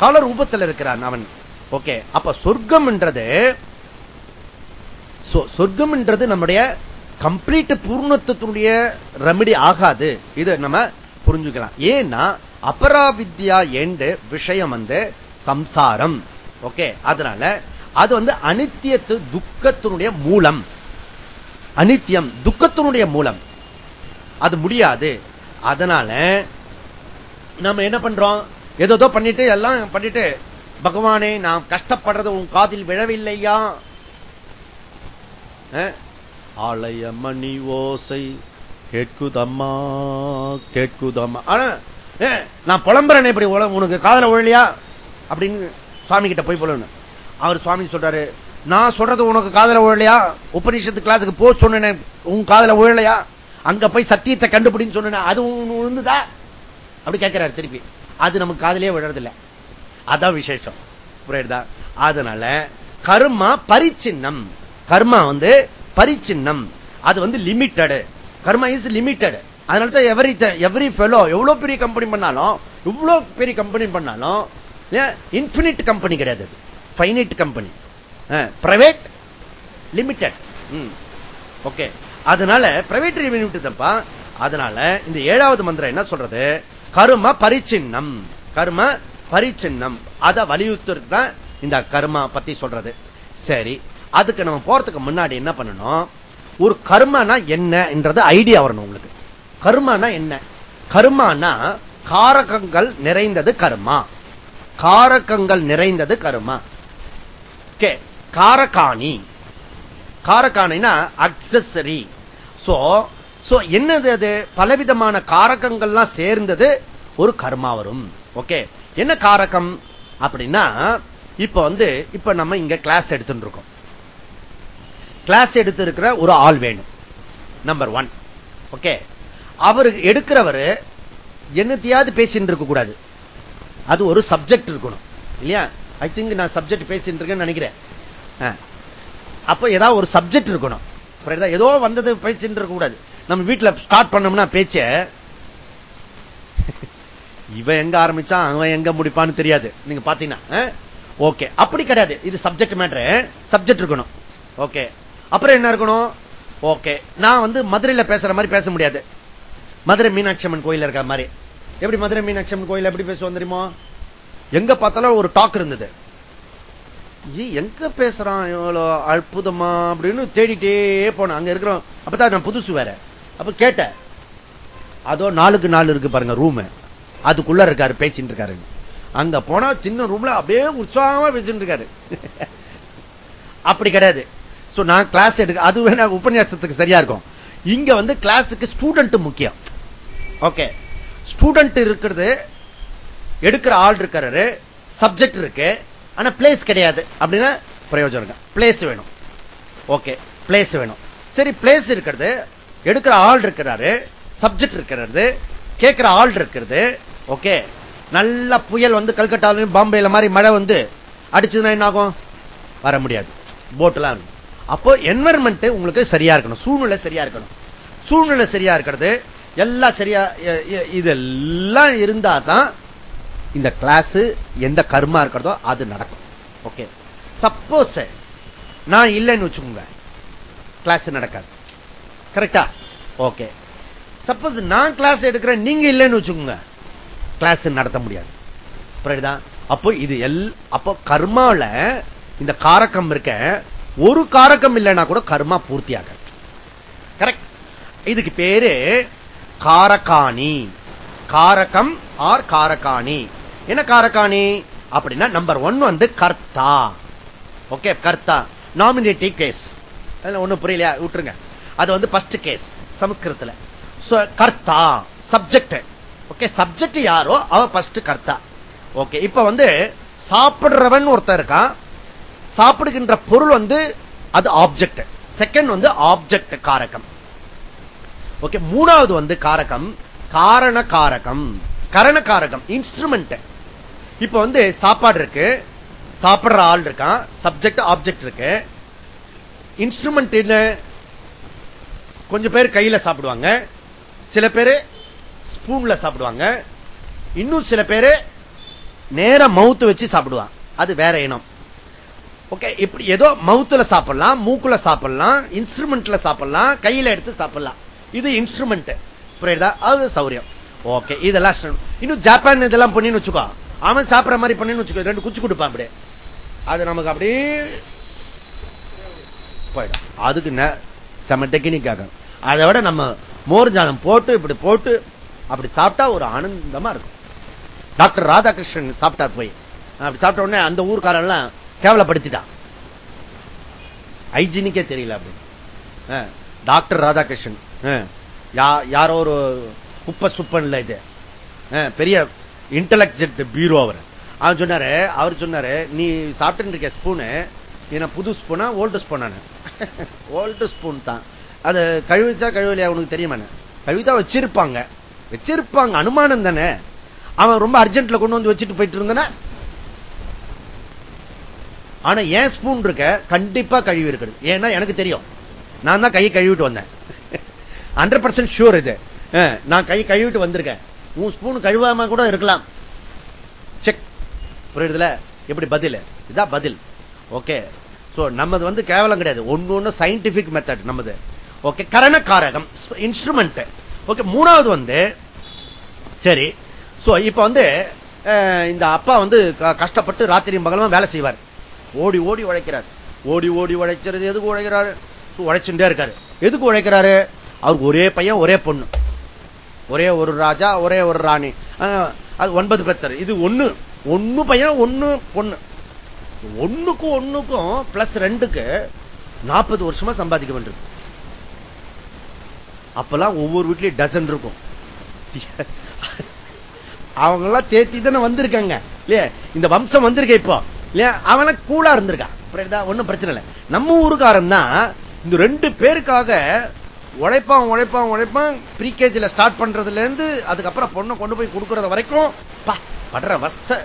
காலரூபத்தில் இருக்கிறான் அவன். ஓகே அப்ப சொர்க்கம்ன்றது சொர்க்கம்ன்றது நம்முடைய கம்ப்ளீட் பூர்ணத்துடைய ரெமடி ஆகாது. இது நம்ம புரிஞ்சுக்கலாம். ஏன்னா அபராவித்யா எண்டு விஷயம் வந்து சம்சாரம். ஓகே? அதனால அது வந்து அனித்தியத்து துக்கத்தினுடைய மூலம். அனித்தியம் துக்கத்தினுடைய மூலம். அது முடியாது. அதனால நம்ம என்ன பண்றோம்? ஏதோ பண்ணிட்டு எல்லாம் பண்ணிட்டு பகவானே நான் கஷ்டப்படுறது உன் காதில் விழவில்லையா? ஆலய மணி ஓசை. கேட்குதம்மா கேட்குதம்மா ஆனா நான் புலம்புறேன் இப்படி உனக்கு காதல ஒழியா அப்படின்னு சுவாமி கிட்ட போய் சொல்லணும். அவர் சுவாமி சொல்றாரு நான் சொல்றது உனக்கு காதல உழலையா உபநிஷத்து கிளாஸுக்கு போ சொன்னேன் உன் காதல உழலையா அங்க போய் சத்தியத்தை கண்டுபிடின்னு சொன்னேன் அது உழுந்துதா? அப்படி கேட்கிறாரு திருப்பி. அது நமக்கு காதலே விழறதில்ல. அதான் விசேஷம். புரியுதா? அதனால கர்மா பரிச்சின்னம். கர்மா வந்து பரிச்சின்னம். அது வந்து லிமிட்டடு கர்மா இஸ் லிமிட்டட் அதனால தான் எவரி எவ்ரி ஃபெலோ எவ்வளவு பெரிய கம்பெனி பண்ணாலும் இவ்வளவு பெரிய கம்பெனி பண்ணாலும் இன்பினிட் கம்பெனி கிடையாது. Finite company private limited okay அதனால பிரைவேட் லிமிட் தப்பா அதனால இந்த ஏழாவது மந்திரம் என்ன சொல்றது? கரும பரிச்சின்னம். கர்ம பரிச்சின்னம். அதை வலியுறுத்துறது தான் இந்த கர்மா பத்தி சொல்றது. சரி. அதுக்கு நம்ம போறதுக்கு முன்னாடி என்ன பண்ணணும்? ஒரு கர்மனா என்னன்றது ஐடியா வரணும் உங்களுக்கு. கர்மனா என்ன? கர்மானா காரகங்கள் நிறைந்தது கர்மா. காரகங்கள் நிறைந்தது கர்மா. காரகாணி. காரகாணினா அக்சசரி சோ சோ என்னது அது? பலவிதமான காரகங்கள்லாம் சேர்ந்தது ஒரு கர்மா வரும். ஓகே என்ன காரகம்? அப்படின்னா இப்ப வந்து இப்ப நம்ம இங்க கிளாஸ் எடுத்துட்டு இருக்கோம். கிளாஸ் எடுத்திருக்கிற ஒரு ஆள் வேணும். நம்பர் ஒன் ஓகே அவரு எடுக்கிறவர் என்னத்தையாவது பேசிட்டு இருக்க கூடாது. அது ஒரு சப்ஜெக்ட் இருக்கணும். இல்லையா? ஐ திங்க் நான் சப்ஜெக்ட் பேசிட்டு இருக்கேன்னு நினைக்கிறேன். ஆ. அப்ப ஏதாவது ஒரு சப்ஜெக்ட் இருக்கணும். ஏதோ வந்தது பேசிட்டு இருக்க கூடாது. நம்ம வீட்டுல ஸ்டார்ட் பண்ணோம்னா பேச்ச இவன் எங்க ஆரம்பிச்சான் அவன் எங்க முடிப்பான்னு தெரியாது. நீங்க பாத்தீங்கன்னா ஓகே அப்படி கிடையாது. இது சப்ஜெக்ட் மேட்ரு சப்ஜெக்ட் இருக்கணும். ஓகே அப்புறம் என்ன இருக்கணும்? ஓகே நான் வந்து மதுரையில பேசுற மாதிரி பேச முடியாது. மதுரை மீனாட்சி அம்மன் கோயில் இருக்க மாதிரி. எப்படி மதுரை மீனாட்சி அம்மன் கோயில் எப்படி பேசுவோம் தெரியுமோ? எங்க பார்த்தாலும் ஒரு டாக் இருந்தது. எங்க பேசுறான்? இவ்வளோ அற்புதமா? அப்படின்னு தேடிட்டே போனேன். அங்க இருக்கிறோம் அப்பதான் நான் புதுசு வேற. அப்ப கேட்டேன். அதோ நாலுக்கு நாலு இருக்கு பாருங்க ரூம் அதுக்குள்ள இருக்காரு பேசிட்டு இருக்காரு. அங்க போனா சின்ன ரூம்ல அப்படியே உற்சாகமா பேசிட்டு இருக்காரு. அப்படி கிடையாது. நான் கிளாஸ் எடுக்க அது வேணா உபன்யாசத்துக்கு சரியா இருக்கும். இங்க வந்து கிளாஸுக்கு ஸ்டூடெண்ட் முக்கியம். ஓகே ஸ்டூடெண்ட் இருக்கிறது எடுக்கிற ஆள் இருக்கிறாரு சப்ஜெக்ட் இருக்கு ஆனா பிளேஸ் கிடையாது. அப்படின்னா பிரயோஜனம் இருக்கு பிளேஸ் வேணும். ஓகே பிளேஸ் வேணும். சரி பிளேஸ் இருக்கிறது எடுக்கிற ஆள் இருக்கிறாரு சப்ஜெக்ட் இருக்கிறது கேட்கிற ஆள் இருக்கிறது ஓகே நல்ல புயல் வந்து கல்கட்டாலையும் பாம்பேல மாதிரி மழை வந்து அடிச்சதுன்னா என்ன ஆகும் வர முடியாது. போட்லாம் இருக்கும். அப்போ என்வரன்மெண்ட் உங்களுக்கு சரியா இருக்கணும். சூழ்நிலை சரியா இருக்கணும். சூழ்நிலை சரியா இருக்கிறது எல்லாம் சரியா இதெல்லாம் இருந்தா தான் இந்த கிளாஸ் எந்த கர்மா இருக்கிறதோ அது நடக்கும். ஓகே சப்போஸ் நான் இல்லைன்னு வச்சுக்கோங்க. கிளாஸ் நடக்காது. கரெக்டா ஓகே சப்போஸ் நான் கிளாஸ் எடுக்கிறேன் நீங்க இல்லைன்னு வச்சுக்கோங்க. கிளாஸ் நடத்த முடியாது. புரியுதா? அப்போ இது எல் அப்போ கர்மாவில் இந்த காரக்கம் இருக்க ஒரு காரகம் இல்லைன்னா கூட கர்மா பூர்த்தி ஆகாது கரெக்ட் இதுக்கு பேரு காரகாணி. காரகம் ஆர் காரகாணி. என்ன காரகாணி? அப்படின்னா நம்பர் ஒன் வந்து கர்த்தா. ஓகே கர்த்தா. நாமினேட்டிவ் கேஸ் அதுல ஒண்ணும் புரியலையா? விட்டுருங்க. அது வந்து பஸ்ட் கேஸ் சமஸ்கிருதத்துல. கர்த்தா சப்ஜெக்ட் ஓகே சப்ஜெக்ட் யாரோ? அவ பஸ்ட் கர்த்தா. ஓகே இப்ப வந்து சாப்பிடுறவன் ஒருத்தர் இருக்கான். சாப்பிடுகின்ற பொருள் வந்து அது ஆப்ஜெக்ட் செகண்ட் வந்து ஆப்ஜெக்ட் காரகம். ஓகே மூணாவது வந்து காரகம் காரண காரகம் கரண காரகம் இன்ஸ்ட்ருமெண்ட் இப்ப வந்து சாப்பாடு இருக்கு சாப்பிடுற ஆள் இருக்கான் சப்ஜெக்ட் ஆப்ஜெக்ட் இருக்கு. இன்ஸ்ட்ருமெண்ட் என்ன? கொஞ்சம் பேர் கையில சாப்பிடுவாங்க சில பேர் ஸ்பூன்ல சாப்பிடுவாங்க. இன்னும் சில பேர் நேர மவுத்து வச்சு சாப்பிடுவாங்க அது வேற இனம். ஓகே இப்படி ஏதோ மவுத்துல சாப்பிடலாம் மூக்குல சாப்பிடலாம் இன்ஸ்ட்ருமெண்ட்ல சாப்பிடலாம் கையில எடுத்து சாப்பிடலாம். இது இன்ஸ்ட்ருமெண்ட் புரியுதா? அது சௌரியம். ஓகே இதெல்லாம் இன்னும் ஜப்பான் இதெல்லாம் பண்ணின்னு வச்சுக்கோ. அவன் சாப்பிட்ற மாதிரி பண்ணின்னு வச்சுக்கோ. ரெண்டு குச்சி கொடுப்பான் அப்படியே. அது நமக்கு அப்படியே போயிடும். அதுக்கு செம டெக்னிக் ஆகும் அதை விட நம்ம மோர் ஜாலம் போட்டு இப்படி போட்டு அப்படி சாப்பிட்டா ஒரு ஆனந்தமா இருக்கும். டாக்டர் ராதாகிருஷ்ணன் சாப்பிட்டார் போய். அப்படி சாப்பிட்ட உடனே அந்த ஊர்க்காரெல்லாம் கேவலப்படுத்திட்டான். ஹைஜீனிக்கே தெரியல அப்படின்னு ஆ, டாக்டர் ராதாகிருஷ்ணன். ஆ, யா- யாரோ ஒரு குப்பை சுப்பன்ல இது. ஆ, பெரிய இன்டலெக்ட் பீரோ அவர். அவன் சொன்னாரு அவர் சொன்னாரு நீ சாப்பிட்டு இருக்க ஸ்பூனு ஏன்னா புது ஸ்பூனா ஓல்டு ஸ்பூனானு ஓல்டு ஸ்பூன் தான். அது கழுவிச்சா கழுவலையா உனக்கு தெரியுமாண்ணே கழுவிதான் வச்சிருப்பாங்க. வச்சிருப்பாங்க அனுமானம் தானே. அவன் ரொம்ப அர்ஜென்ட்ல கொண்டு வந்து வச்சுட்டு போயிட்டு இருந்தானே? ஆனா ஏன் ஸ்பூன் இருக்க? கண்டிப்பா கழுவி இருக்குது ஏன்னா எனக்கு தெரியும். நான் தான் கையை கழுவிட்டு வந்தேன். ஹண்ட்ரட் பர்சன்ட் ஷூர் இது. நான் கை கழுவிட்டு வந்திருக்கேன். உன் ஸ்பூன் கழுவாம கூட இருக்கலாம். செக் புரியுதுல? எப்படி பதில்? இதான் பதில். ஓகே சோ நமது வந்து கேவலம் கிடையாது. ஒன்னு ஒண்ணு சயின்டிபிக் மெத்தட் நமது. ஓகே கரணக்காரகம் இன்ஸ்ட்ருமெண்ட் ஓகே மூணாவது வந்து சரி. சோ இப்ப வந்து இந்த அப்பா வந்து க- கஷ்டப்பட்டு ராத்திரி பகலும் வேலை செய்வார். ஓடி ஓடி உழைக்கிறார். ஓடி ஓடி உழைக்கிறது எதுக்கு உழைக்கிறாரு? உழைச்சுட்டே இருக்காரு. எதுக்கு உழைக்கிறாரு? அவருக்கு ஒரே பையன் ஒரே பொண்ணு. ஒரே ஒரு ராஜா ஒரே ஒரு ராணி. அஹ், அது ஒன்பது பெத்தர். இது ஒண்ணு. ஒண்ணு பையன் ஒண்ணு பொண்ணு. ஒண்ணுக்கும் ஒண்ணுக்கும் பிளஸ் ரெண்டுக்கு நாற்பது வருஷமா சம்பாதிக்க வேண்டியிருக்கு. அப்பெல்லாம் ஒவ்வொரு வீட்லயும் டசன் இருக்கும். அவங்க எல்லாம் தேத்தி தானே வந்திருக்காங்க. இல்லையா? இந்த வம்சம் வந்திருக்க இப்போ. இல்லையா? அவன் கூலா இருந்திருக்கான். புரியுதா ஒண்ணும் பிரச்சனை இல்லை. நம்ம ஊருக்காரன் தான் இந்த ரெண்டு பேருக்காக உழைப்பான் உழைப்பான் உழைப்பான் ப்ரீகேஜில ஸ்டார்ட் பண்றதுல இருந்து அதுக்கப்புறம் பொண்ணை கொண்டு போய் கொடுக்கறது வரைக்கும் பா, படுற வஸ்த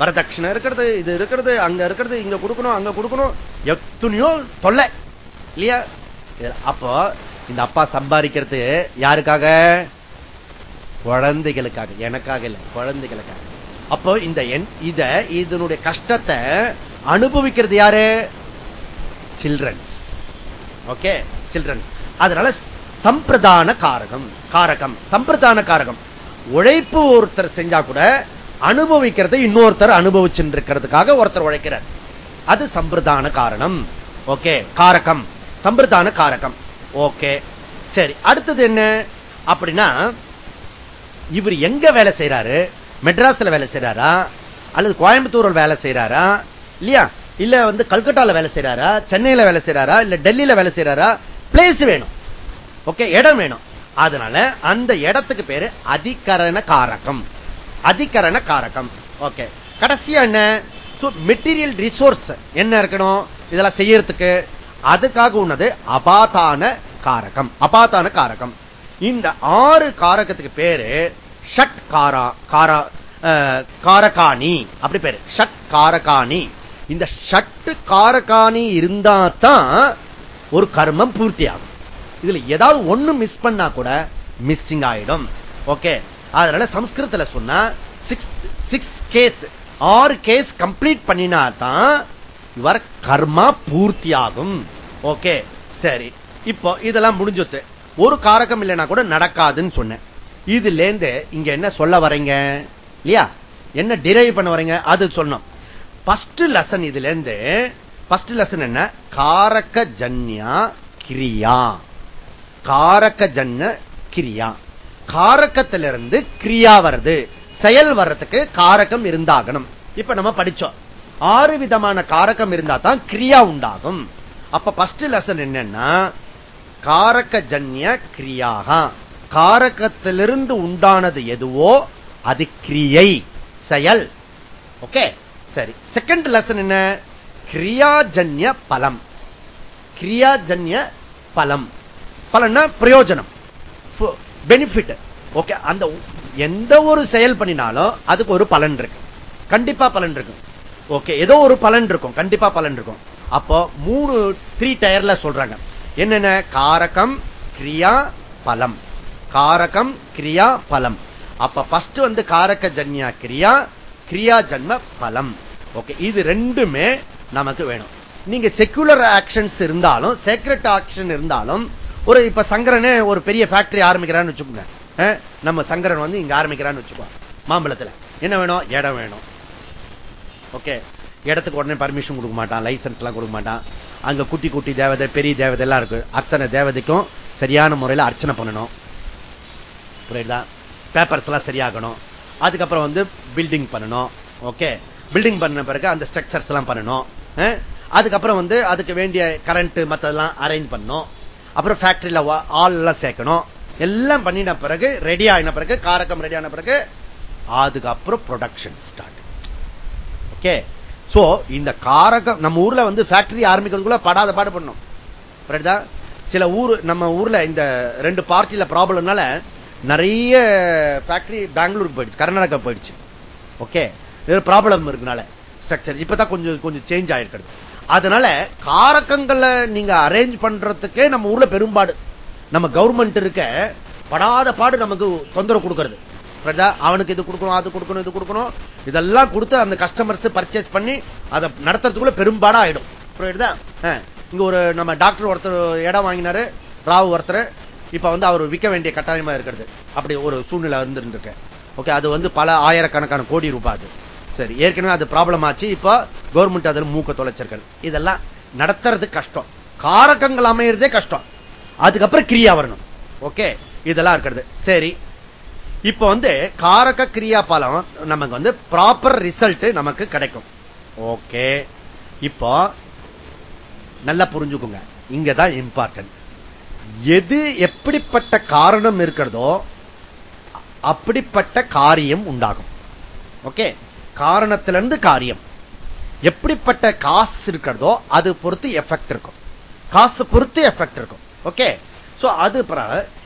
வரதட்சணை இருக்கிறது இது இருக்கிறது அங்க இருக்கிறது இங்க கொடுக்கணும் அங்க கொடுக்கணும். எத்தனையோ தொல்லை. இல்லையா? அப்போ இந்த அப்பா சம்பாதிக்கிறது யாருக்காக? குழந்தைகளுக்காக. எனக்காக இல்லை குழந்தைகளுக்காக. அப்போ இந்த இத இதனுடைய கஷ்டத்தை அனுபவிக்கிறது யாரு? சில்ட்ரன்ஸ் ஓகே சில்ட்ரன்ஸ் அதனால சம்பிரதான காரகம் காரகம் சம்பிரதான காரகம். உழைப்பு ஒருத்தர் செஞ்சா கூட அனுபவிக்கிறது இன்னொருத்தர் அனுபவிச்சுருக்கிறதுக்காக ஒருத்தர் உழைக்கிறார். அது சம்பிரதான காரணம். ஓகே காரகம். சம்பிரதான காரகம். ஓகே சரி அடுத்தது என்ன? அப்படின்னா இவர் எங்க வேலை செய்யறாரு மெட்ராஸ்ல வேலை செய்யறாரா அல்லது கோயம்புத்தூர்ல வேலை செய்யறாரா இல்லையா? இல்ல வந்து கல்கட்டால வேலை செய்யறாரா சென்னையில வேலை செய்யறாரா இல்ல டெல்லியில வேலை செய்யறாரா பிளேஸ் வேணும். ஓகே இடம் வேணும். அதனால அந்த இடத்துக்கு பேரு அதிகரண காரகம் அதிகரண காரகம் ஓகே கடைசியா என்ன? மெட்டீரியல் ரிசோர்ஸ் என்ன இருக்கணும்? இதெல்லாம் செய்யறதுக்கு அதுக்காக உன்னது அபாதான காரகம். அபாதான காரகம். இந்த ஆறு காரகத்துக்கு பேரு ஷட் காரா காரா காரகாணி அப்படி பேரு. ஷட் காரகாணி. இந்த ஷட்டு காரகாணி இருந்தா தான் ஒரு கர்மம் பூர்த்தி ஆகும் இதுல ஏதாவது ஒண்ணு மிஸ் பண்ணா கூட மிஸ்ஸிங் ஆயிடும். ஓகே அதனால சம்ஸ்கிருத்துல சொன்னா சிக்ஸ் கேஸ் ஆறு கேஸ் கம்ப்ளீட் பண்ணினா தான் இவர் கர்மா பூர்த்தி ஆகும் ஓகே சரி. இப்போ இதெல்லாம் முடிஞ்சது ஒரு காரகம் இல்லைன்னா கூட நடக்காதுன்னு சொன்னேன். இதுல இருந்து இங்க என்ன சொல்ல வரீங்க? இல்லையா? என்ன டிரைவ் பண்ண வரீங்க? அது சொன்னோம் பஸ்ட் லெசன் இதுல இருந்து பஸ்ட் லெசன் என்ன? காரக்க ஜன்யா கிரியா. காரக்க ஜன்ன கிரியா. காரக்கத்திலிருந்து கிரியா வருது. செயல் வர்றதுக்கு காரகம் இருந்தாகணும். இப்ப நம்ம படிச்சோம். ஆறு விதமான காரகம் இருந்தா தான் கிரியா உண்டாகும். அப்ப பஸ்ட் லெசன் என்னன்னா காரக்க ஜன்ய கிரியாக. காரகத்திலிருந்து உண்டானது எதுவோ அது கிரியை செயல். ஓகே சரி. செகண்ட் லெசன் என்ன? கிரியாஜன்ய பலம். கிரியாஜன்ய பலம். பலன்னா பிரயோஜனம். பெனிஃபிட் ஓகே அந்த எந்த ஒரு செயல் பண்ணினாலும் அதுக்கு ஒரு பலன் இருக்கு. கண்டிப்பா பலன் இருக்கு. ஓகே ஏதோ ஒரு பலன் இருக்கும். கண்டிப்பா பலன் இருக்கும். அப்போ மூணு த்ரீ டயர்ல சொல்றாங்க. என்னென்ன? காரகம் கிரியா பலம். காரகம் கிரியா பலம். அப்ப பஸ்ட் வந்து காரக ஜன்யா கிரியா கிரியா ஜன்ம பலம். ஓகே இது ரெண்டுமே நமக்கு வேணும். நீங்க செக்குலர் ஆக்ஷன்ஸ் இருந்தாலும் சேக்ரெட் ஆக்ஷன் இருந்தாலும் ஒரு இப்ப சங்கரனே ஒரு பெரிய ஃபேக்டரி ஆரம்பிக்கிறான்னு வச்சுக்கோங்க. நம்ம சங்கரன் வந்து இங்க ஆரம்பிக்கிறான்னு வச்சுக்கோ மாம்பழத்துல. என்ன வேணும்? இடம் வேணும். ஓகே இடத்துக்கு உடனே பர்மிஷன் கொடுக்க மாட்டான் லைசன்ஸ் எல்லாம் கொடுக்க மாட்டான். அங்க குட்டி குட்டி தேவதை பெரிய தேவதை எல்லாம் இருக்கு. அத்தனை தேவதைக்கும் சரியான முறையில் அர்ச்சனை பண்ணணும். புரியுதா பேப்பர்ஸ் எல்லாம் சரியாகணும். அதுக்கப்புறம் வந்து பில்டிங் பண்ணணும். ஓகே பில்டிங் பண்ண பிறகு அந்த ஸ்ட்ரக்சர்ஸ் எல்லாம் பண்ணணும். அதுக்கப்புறம் வந்து அதுக்கு வேண்டிய கரண்ட் மத்ததெல்லாம் அரேஞ்ச் பண்ணணும். அப்புறம் ஃபேக்டரியில ஆள் எல்லாம் சேர்க்கணும். எல்லாம் பண்ணின பிறகு ரெடி ஆகின பிறகு காரக்கம் ரெடி ஆன பிறகு அதுக்கப்புறம் ப்ரொடக்ஷன் ஸ்டார்ட் ஓகே சோ இந்த காரகம் நம்ம ஊர்ல வந்து ஃபேக்டரி ஆரம்பிக்கிறதுக்குள்ள படாத பாடு பண்ணும் சில ஊர் நம்ம ஊர்ல இந்த ரெண்டு பார்ட்டியில ப்ராப்ளம்னால நிறைய ஃபேக்டரி பெங்களூருக்கு போயிடுச்சு கர்நாடகா போயிடுச்சு. ஓகே ப்ராப்ளம் இருக்குனால ஸ்ட்ரக்சர் இப்பதான் கொஞ்சம் கொஞ்சம் சேஞ்ச் ஆயிருக்கிறது. அதனால காரக்கங்களை நீங்க அரேஞ்ச் பண்றதுக்கே நம்ம ஊர்ல பெரும்பாடு. நம்ம கவர்மெண்ட் இருக்க படாத பாடு நமக்கு தொந்தரவு கொடுக்கறது. அவனுக்கு இது கொடுக்கணும் அது கொடுக்கணும் இது கொடுக்கணும். இதெல்லாம் கொடுத்து அந்த கஸ்டமர்ஸ் பர்ச்சேஸ் பண்ணி அதை நடத்துறதுக்குள்ள பெரும்பாடா ஆயிடும் புரியுதா இங்க ஒரு நம்ம டாக்டர் ஒருத்தர் இடம் வாங்கினாரு ராவ் ஒருத்தர். இப்ப வந்து அவர் விற்க வேண்டிய கட்டாயமா இருக்கிறது. அப்படி ஒரு சூழ்நிலை இருந்துருக்கு ஓகே அது வந்து பல ஆயிரக்கணக்கான கோடி ரூபாய் அது. சரி ஏற்கனவே அது ப்ராப்ளம் ஆச்சு. இப்ப கவர்மெண்ட் அதில் மூக்க தொலைச்சிருக்கள் இதெல்லாம் நடத்துறது கஷ்டம். காரகங்கள் அமையறதே கஷ்டம். அதுக்கப்புறம் கிரியா வரணும். ஓகே இதெல்லாம் இருக்கிறது. சரி இப்ப வந்து காரக கிரியா பலம் நமக்கு வந்து ப்ராப்பர் ரிசல்ட் நமக்கு கிடைக்கும். ஓகே இப்போ நல்லா புரிஞ்சுக்கோங்க. இங்கதான் இம்பார்ட்டன்ட் எது எப்படிப்பட்ட காரணம் இருக்கிறதோ அப்படிப்பட்ட காரியம் உண்டாகும். ஓகே? காரணத்திலிருந்து காரியம். எப்படிப்பட்ட காசு இருக்கிறதோ அது பொறுத்து எஃபெக்ட் இருக்கும். காசு பொறுத்து எஃபெக்ட் இருக்கும். ஓகே? சோ அது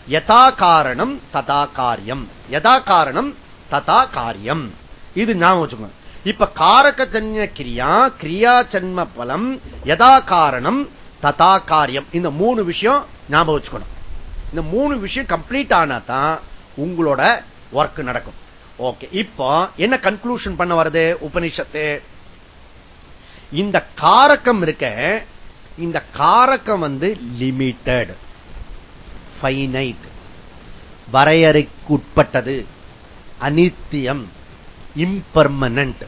யதா காரணம் ததா காரியம். யதா காரணம் ததா காரியம். இது ஞாபகம் வச்சுக்கோங்க. இப்ப காரகஜன்ய கிரியா கிரியா ஜன்ம பலம் யதா காரணம் ததா காரியம். இந்த மூணு விஷயம் ஞாபகம் வச்சுக்கணும். இந்த மூணு விஷயம் கம்ப்ளீட் ஆனா தான் உங்களோட ஒர்க் நடக்கும். ஓகே இப்போ என்ன கன்க்ளூஷன் பண்ண வருது உபனிஷத்து? இந்த காரக்கம் இருக்க இந்த காரக்கம் வந்து லிமிட்டட் ஃபைனைட் வரையறைக்குட்பட்டது அனித்தியம் இம்பர்மனன்ட்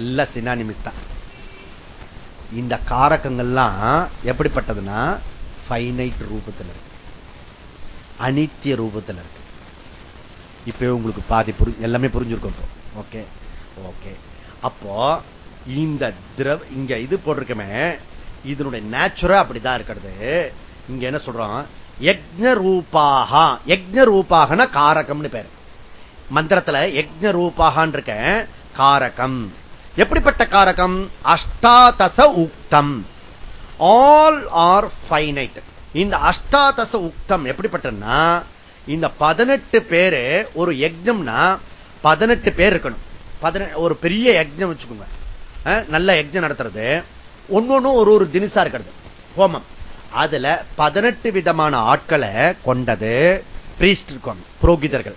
எல்லாம் சினானிமிஸ் தான். இந்த காரகங்கள்லாம் எப்படிப்பட்டதுன்னா ஃபைனைட் ரூபத்தில் இருக்கு. அனித்திய ரூபத்தில் இருக்கு. இப்போ உங்களுக்கு பாதி புரி எல்லாமே புரிஞ்சிருக்கும் ஓகே? ஓகே. அப்போ இந்த திரவ இங்க இது போட்டிருக்கமே இதனுடைய நேச்சுரா அப்படிதான் இருக்கிறது. இங்க என்ன சொல்றோம்? யஜ்ஞ ரூபாகா யஜ்ஞ ரூபாகனா காரகம்னு பேரு. மந்திரத்துல யஜ்ஞ ரூபாகான் இருக்க காரகம். எப்படிப்பட்ட காரகம்? அஷ்டாதச உக்தம். ஆல் ஆர் ஃபைனைட் இந்த அஷ்டாதச உக்தம் எப்படிப்பட்டன்னா இந்த பதினெட்டு பேரு ஒரு யஜ்ஞம்னா பதினெட்டு பேர் இருக்கணும். ஒரு பெரிய யஜ்ஞம் வச்சுக்கோங்க. நல்ல யஜ்ஞம் நடத்துறது. ஒன்னொன்னும் ஒரு ஒரு தினிசா இருக்கிறது. ஹோமம். அதுல பதினெட்டு விதமான ஆட்களை கொண்டது பிரீஸ்ட் இருக்காங்க புரோகிதர்கள்.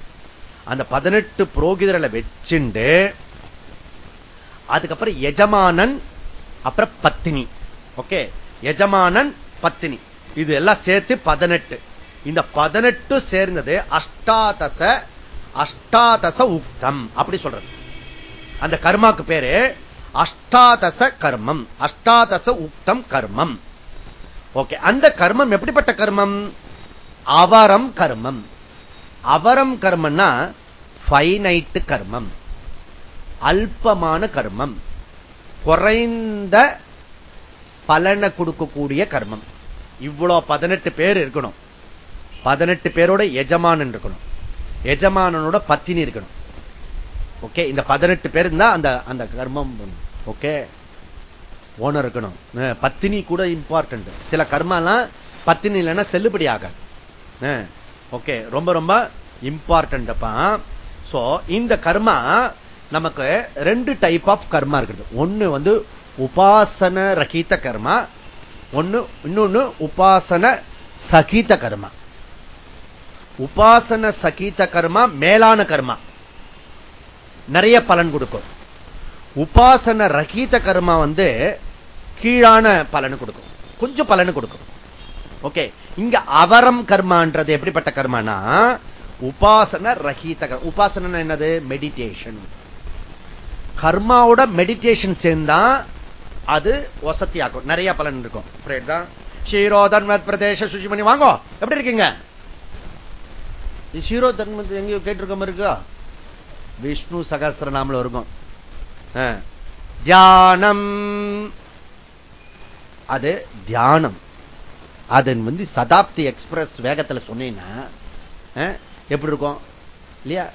அந்த பதினெட்டு புரோகிதர்களை வச்சுண்டு அதுக்கப்புறம் எஜமானன் அப்புறம் பத்தினி. ஓகே எஜமானன் பத்தினி. இது எல்லாம் சேர்த்து பதினெட்டு. இந்த பதினெட்டு சேர்ந்தது அஷ்டாதச அஷ்டாதச உக்தம். அப்படி சொல்றது. அந்த கர்மாக்கு பேரு அஷ்டாதச கர்மம். அஷ்டாதச உக்தம் கர்மம். ஓகே அந்த கர்மம் எப்படிப்பட்ட கர்மம்? அவரம் கர்மம். அவரம் கர்மம்னா ஃபைனைட்டு கர்மம். அல்பமான கர்மம். குறைந்த பலனை கொடுக்கக்கூடிய கர்மம். இவ்வளோ பதினெட்டு பேர் இருக்கணும். பதினெட்டு பேரோட எஜமானன் இருக்கணும். எஜமானனோட பத்தினி இருக்கணும். ஓகே? இந்த பதினெட்டு பேர் தான் அந்த அந்த கர்மம் ஓகே? ஓனர் இருக்கணும். பத்தினி கூட இம்பார்ட்டன்ட் சில கர்மெல்லாம் பத்தினி இல்லைன்னா செல்லுபடி ஆகாது. ஓகே? ரொம்ப ரொம்ப இம்பார்ட்டன்ட்ப்பா சோ இந்த கர்மா நமக்கு ரெண்டு டைப் ஆஃப் கர்மா இருக்குது. ஒண்ணு வந்து உபாசன ரகித கர்மா ஒண்ணு இன்னொன்னு உபாசன சகித கர்மா. உபாசன சகித கர்மா மேலான கர்மா. நிறைய பலன் கொடுக்கும். உபாசன ரகித கர்மா வந்து கீழான பலன் கொடுக்கும். கொஞ்சம் பலன் கொடுக்கும். ஓகே. இங்க அவரம் கர்மான்றது எப்படிப்பட்ட கர்மானா உபாசன ரஹீத உபாசன என்னது? மெடிடேஷன் கர்மாவோட மெடிடேஷன் சேர்ந்தா அது வசதியாக்கும் நிறைய பலன் இருக்கும். ஷீரோ தன்மத் பிரதேச சுஜிமணி வாங்கோ. எப்படி இருக்கீங்க? ஷீரோ தன்மத் எங்கேயோ கேட்டிருக்க இருக்கா? விஷ்ணு சகசிரநாமல இருக்கும். தியானம். அது தியானம். அதன் வந்து சதாப்தி எக்ஸ்பிரஸ் வேகத்தில் சொன்னீங்கன்னா எப்படி இருக்கும்? இல்லையா?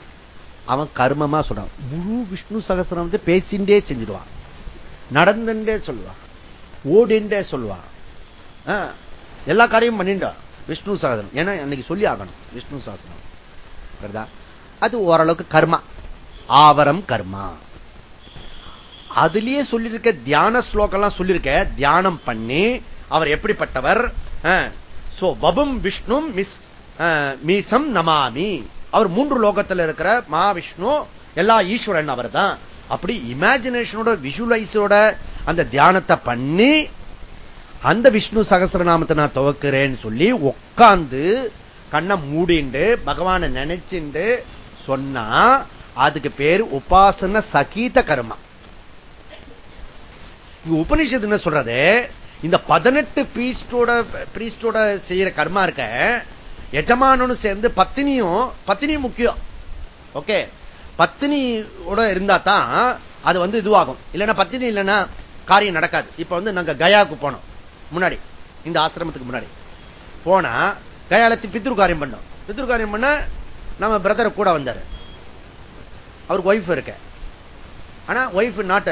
அவன் கர்மமா சொல்றான். முழு விஷ்ணு சகசிரம் வந்து பேசிண்டே செஞ்சிடுவான். நடந்துட்டே சொல்லுவான். ஓடிண்டே சொல்லுவான். எல்லா காரியமும் பண்ணிட்டான் விஷ்ணு சகசரம். ஏன்னா அன்னைக்கு சொல்லி ஆகணும். விஷ்ணு சகசரம். அது ஓரளவுக்கு கர்மா. ஆவரம் கர்மா. அதுலயே சொல்லியிருக்க தியான ஸ்லோகம்லாம் சொல்லியிருக்க தியானம் பண்ணி அவர் எப்படிப்பட்டவர்? சோ வபும் விஷ்ணு மிஸ் மீசம் நமாமி. அவர் மூன்று லோகத்தில் இருக்கிற மகாவிஷ்ணு எல்லா ஈஸ்வரன் அவர் தான் அப்படி இமேஜினேஷனோட விஷுவலைஸோட அந்த தியானத்தை பண்ணி அந்த விஷ்ணு சகசிரநாமத்தை நான் துவக்கிறேன்னு சொல்லி உட்காந்து கண்ணை மூடிண்டு பகவானை நினைச்சுண்டு சொன்னா அதுக்கு பேர் உபாசன சகீத கர்மா. உபனிஷத்து என்ன சொல்றது? இந்த பதினெட்டு பீஸ்டோட பீஸ்டோட செய்யற கர்மா இருக்க எஜமானனும் சேர்ந்து பத்தினியும் பத்தினியும் முக்கியம். ஓகே பத்தினியோட இருந்தா தான் அது வந்து இதுவாகும். இல்லைன்னா பத்தினி இல்லைன்னா காரியம் நடக்காது. இப்ப வந்து நாங்க கயாவுக்கு போனோம். முன்னாடி இந்த ஆசிரமத்துக்கு முன்னாடி. போனா கயாலத்தி பித்ரு காரியம் பண்ணோம். பித்ரு காரியம் பண்ண நம்ம பிரதர் கூட வந்தாரு. அவருக்கு ஒய்ஃப் இருக்க. ஆனா ஒய்ஃப் நாட்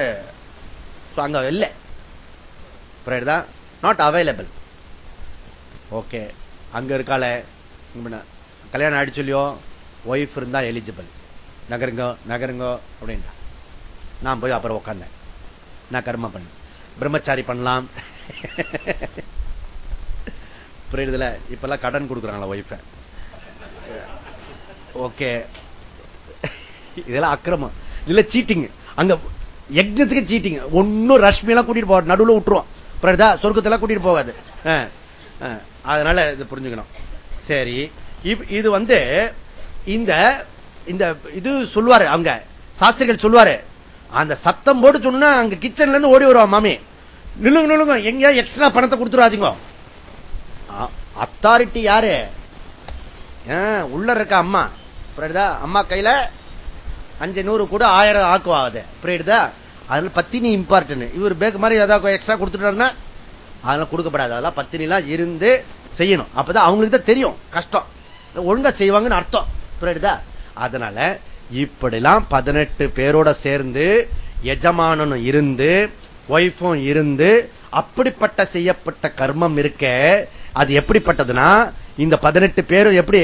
அங்க இல்லை. நாட் அவைலபிள் ஓகே அங்க இருக்கால கல்யாணம் ஆயிடுச்சு இல்லையோ ஒய்ஃப் இருந்தா எலிஜிபிள் நகருங்க நகருங்க அப்படின்ட்டா. நான் போய் அப்புறம் உட்காந்தேன் நான் கர்மா பண்ண பிரம்மச்சாரி பண்ணலாம். புரியுதுல? இப்பெல்லாம் கடன் கொடுக்குறாங்களா ஒய்ஃப ஓகே இதெல்லாம் அக்கிரமம். இல்ல சீட்டிங் அங்க யஜ்னத்துக்கு சீட்டிங் ஒன்னும் ரஷ்மி எல்லாம் கூட்டிட்டு போக நடுவுல விட்டுருவோம். புரியுதா? சொர்க்கத்தெல்லாம் கூட்டிட்டு போகாது. அதனால இது புரிஞ்சுக்கணும். சரி. இது வந்து இந்த இந்த இது சொல்லுவாரு அவங்க. சாஸ்திரிகள் சொல்லுவாரு. அந்த சத்தம் போட்டு சொன்னா அங்க கிச்சன்ல இருந்து ஓடி வருவா மாமி. நில்லுங்க நில்லுங்க. எங்க எக்ஸ்ட்ரா பணத்தை கொடுத்துருவாச்சுங்க அத்தாரிட்டி யாரு? உள்ள இருக்க அம்மா. புரியுதா? அம்மா கையில அஞ்சு நூறு கூட ஆயிரம் ஆக்குவாது புரியுதா? அதுல பத்தினி இம்பார்ட்டன் இவர் பேக் மாதிரி ஏதாவது எக்ஸ்ட்ரா கொடுத்துட்டாருன்னா அதெல்லாம் கொடுக்கப்படாது. அதெல்லாம் பத்தினி எல்லாம் இருந்து செய்யணும். அப்பதான் அவங்களுக்கு தான் தெரியும். கஷ்டம். ஒழுங்கா செய்வாங்கன்னு அர்த்தம். புரியுதா? அதனால இப்படிலாம் பதினெட்டு பேரோட சேர்ந்து எஜமானனும் இருந்து ஒய்ஃபும் இருந்து அப்படிப்பட்ட செய்யப்பட்ட கர்மம் இருக்க அது எப்படிப்பட்டதுன்னா இந்த பதினெட்டு பேரும் எப்படி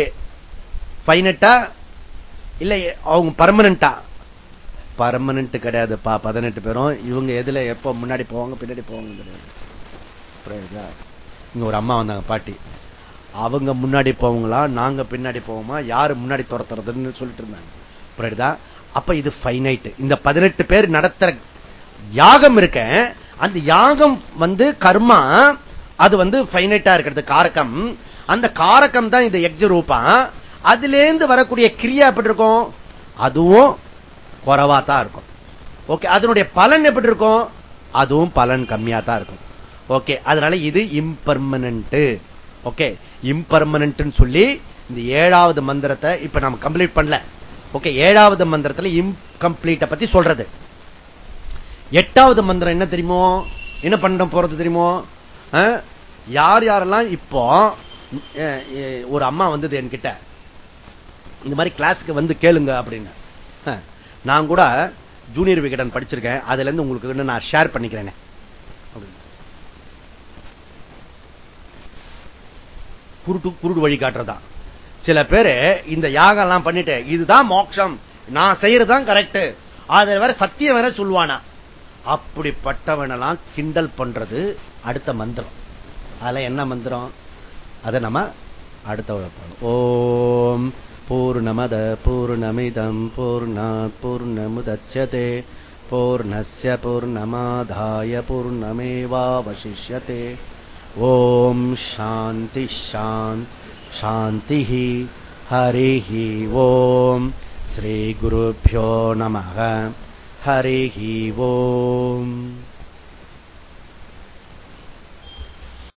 பைனட்டா இல்ல அவங்க பர்மனண்டா பர்மனன்ட் கிடையாதுப்பா. பதினெட்டு பேரும் இவங்க எதுல எப்ப முன்னாடி போவாங்க பின்னாடி போவாங்க கிடையாது இங்க ஒரு அம்மா வந்தாங்க பாட்டி. அவங்க முன்னாடி போவங்களா நாங்க பின்னாடி போவோமா யாரு முன்னாடி துரத்துறதுன்னு சொல்லிட்டு இருந்தாங்க. புரியுதா? அப்ப இது பைனைட் இந்த பதினெட்டு பேர் நடத்துற யாகம் இருக்க அந்த யாகம் வந்து கர்மா அது வந்து பைனைட்டா இருக்கிறது காரகம். அந்த காரகம் தான் இந்த எக்ஜ ரூபா அதுலேருந்து வரக்கூடிய கிரியா எப்படி இருக்கும்? அதுவும் குறவா தான் இருக்கும். ஓகே அதனுடைய பலன் எப்படி இருக்கும்? அதுவும் பலன் கம்மியா தான் இருக்கும். ஓகே அதனால இது இம்பர்மனன்ட் ஓகே இம்பர்மனன்ட் சொல்லி இந்த ஏழாவது மந்திரத்தை இப்ப நம்ம கம்ப்ளீட் பண்ணல. ஓகே ஏழாவது மந்திரத்துல இம்கம்ப்ளீட்ட பத்தி சொல்றது. எட்டாவது மந்திரம் என்ன தெரியுமோ? என்ன பண்ண போறது தெரியுமோ? யார் யாரெல்லாம் இப்போ ஒரு அம்மா வந்தது என்கிட்ட. இந்த மாதிரி கிளாஸுக்கு வந்து கேளுங்க அப்படின்னு. நான் கூட ஜூனியர் விகடன் படிச்சிருக்கேன். அதுல இருந்து உங்களுக்கு நான் ஷேர் பண்ணிக்கிறேன். குருட்டு குருடு வழி காட்டுறதா. சில பேரு இந்த யாகம் எல்லாம் பண்ணிட்டு இதுதான் மோட்சம் நான் செய்யறதுதான் கரெக்ட் அது வேற சத்தியம் வேற சொல்லுவானா. அப்படிப்பட்டவனெல்லாம் கிண்டல் பண்றது அடுத்த மந்திரம். அதுல என்ன மந்திரம்? அதை நம்ம அடுத்த ஓம் பூர்ணமத பூர்ணமிதம் பூர்ணாத் பூர்ணமுதட்சதே பூர்ணஸ்ய பூர்ணமாதாய பூர்ணமேவாவசிஷ்யதே. शान्तिशान्ति शान्तिः हरिः ओम्। श्रीगुरुभ्यो नमः हरिः वोम्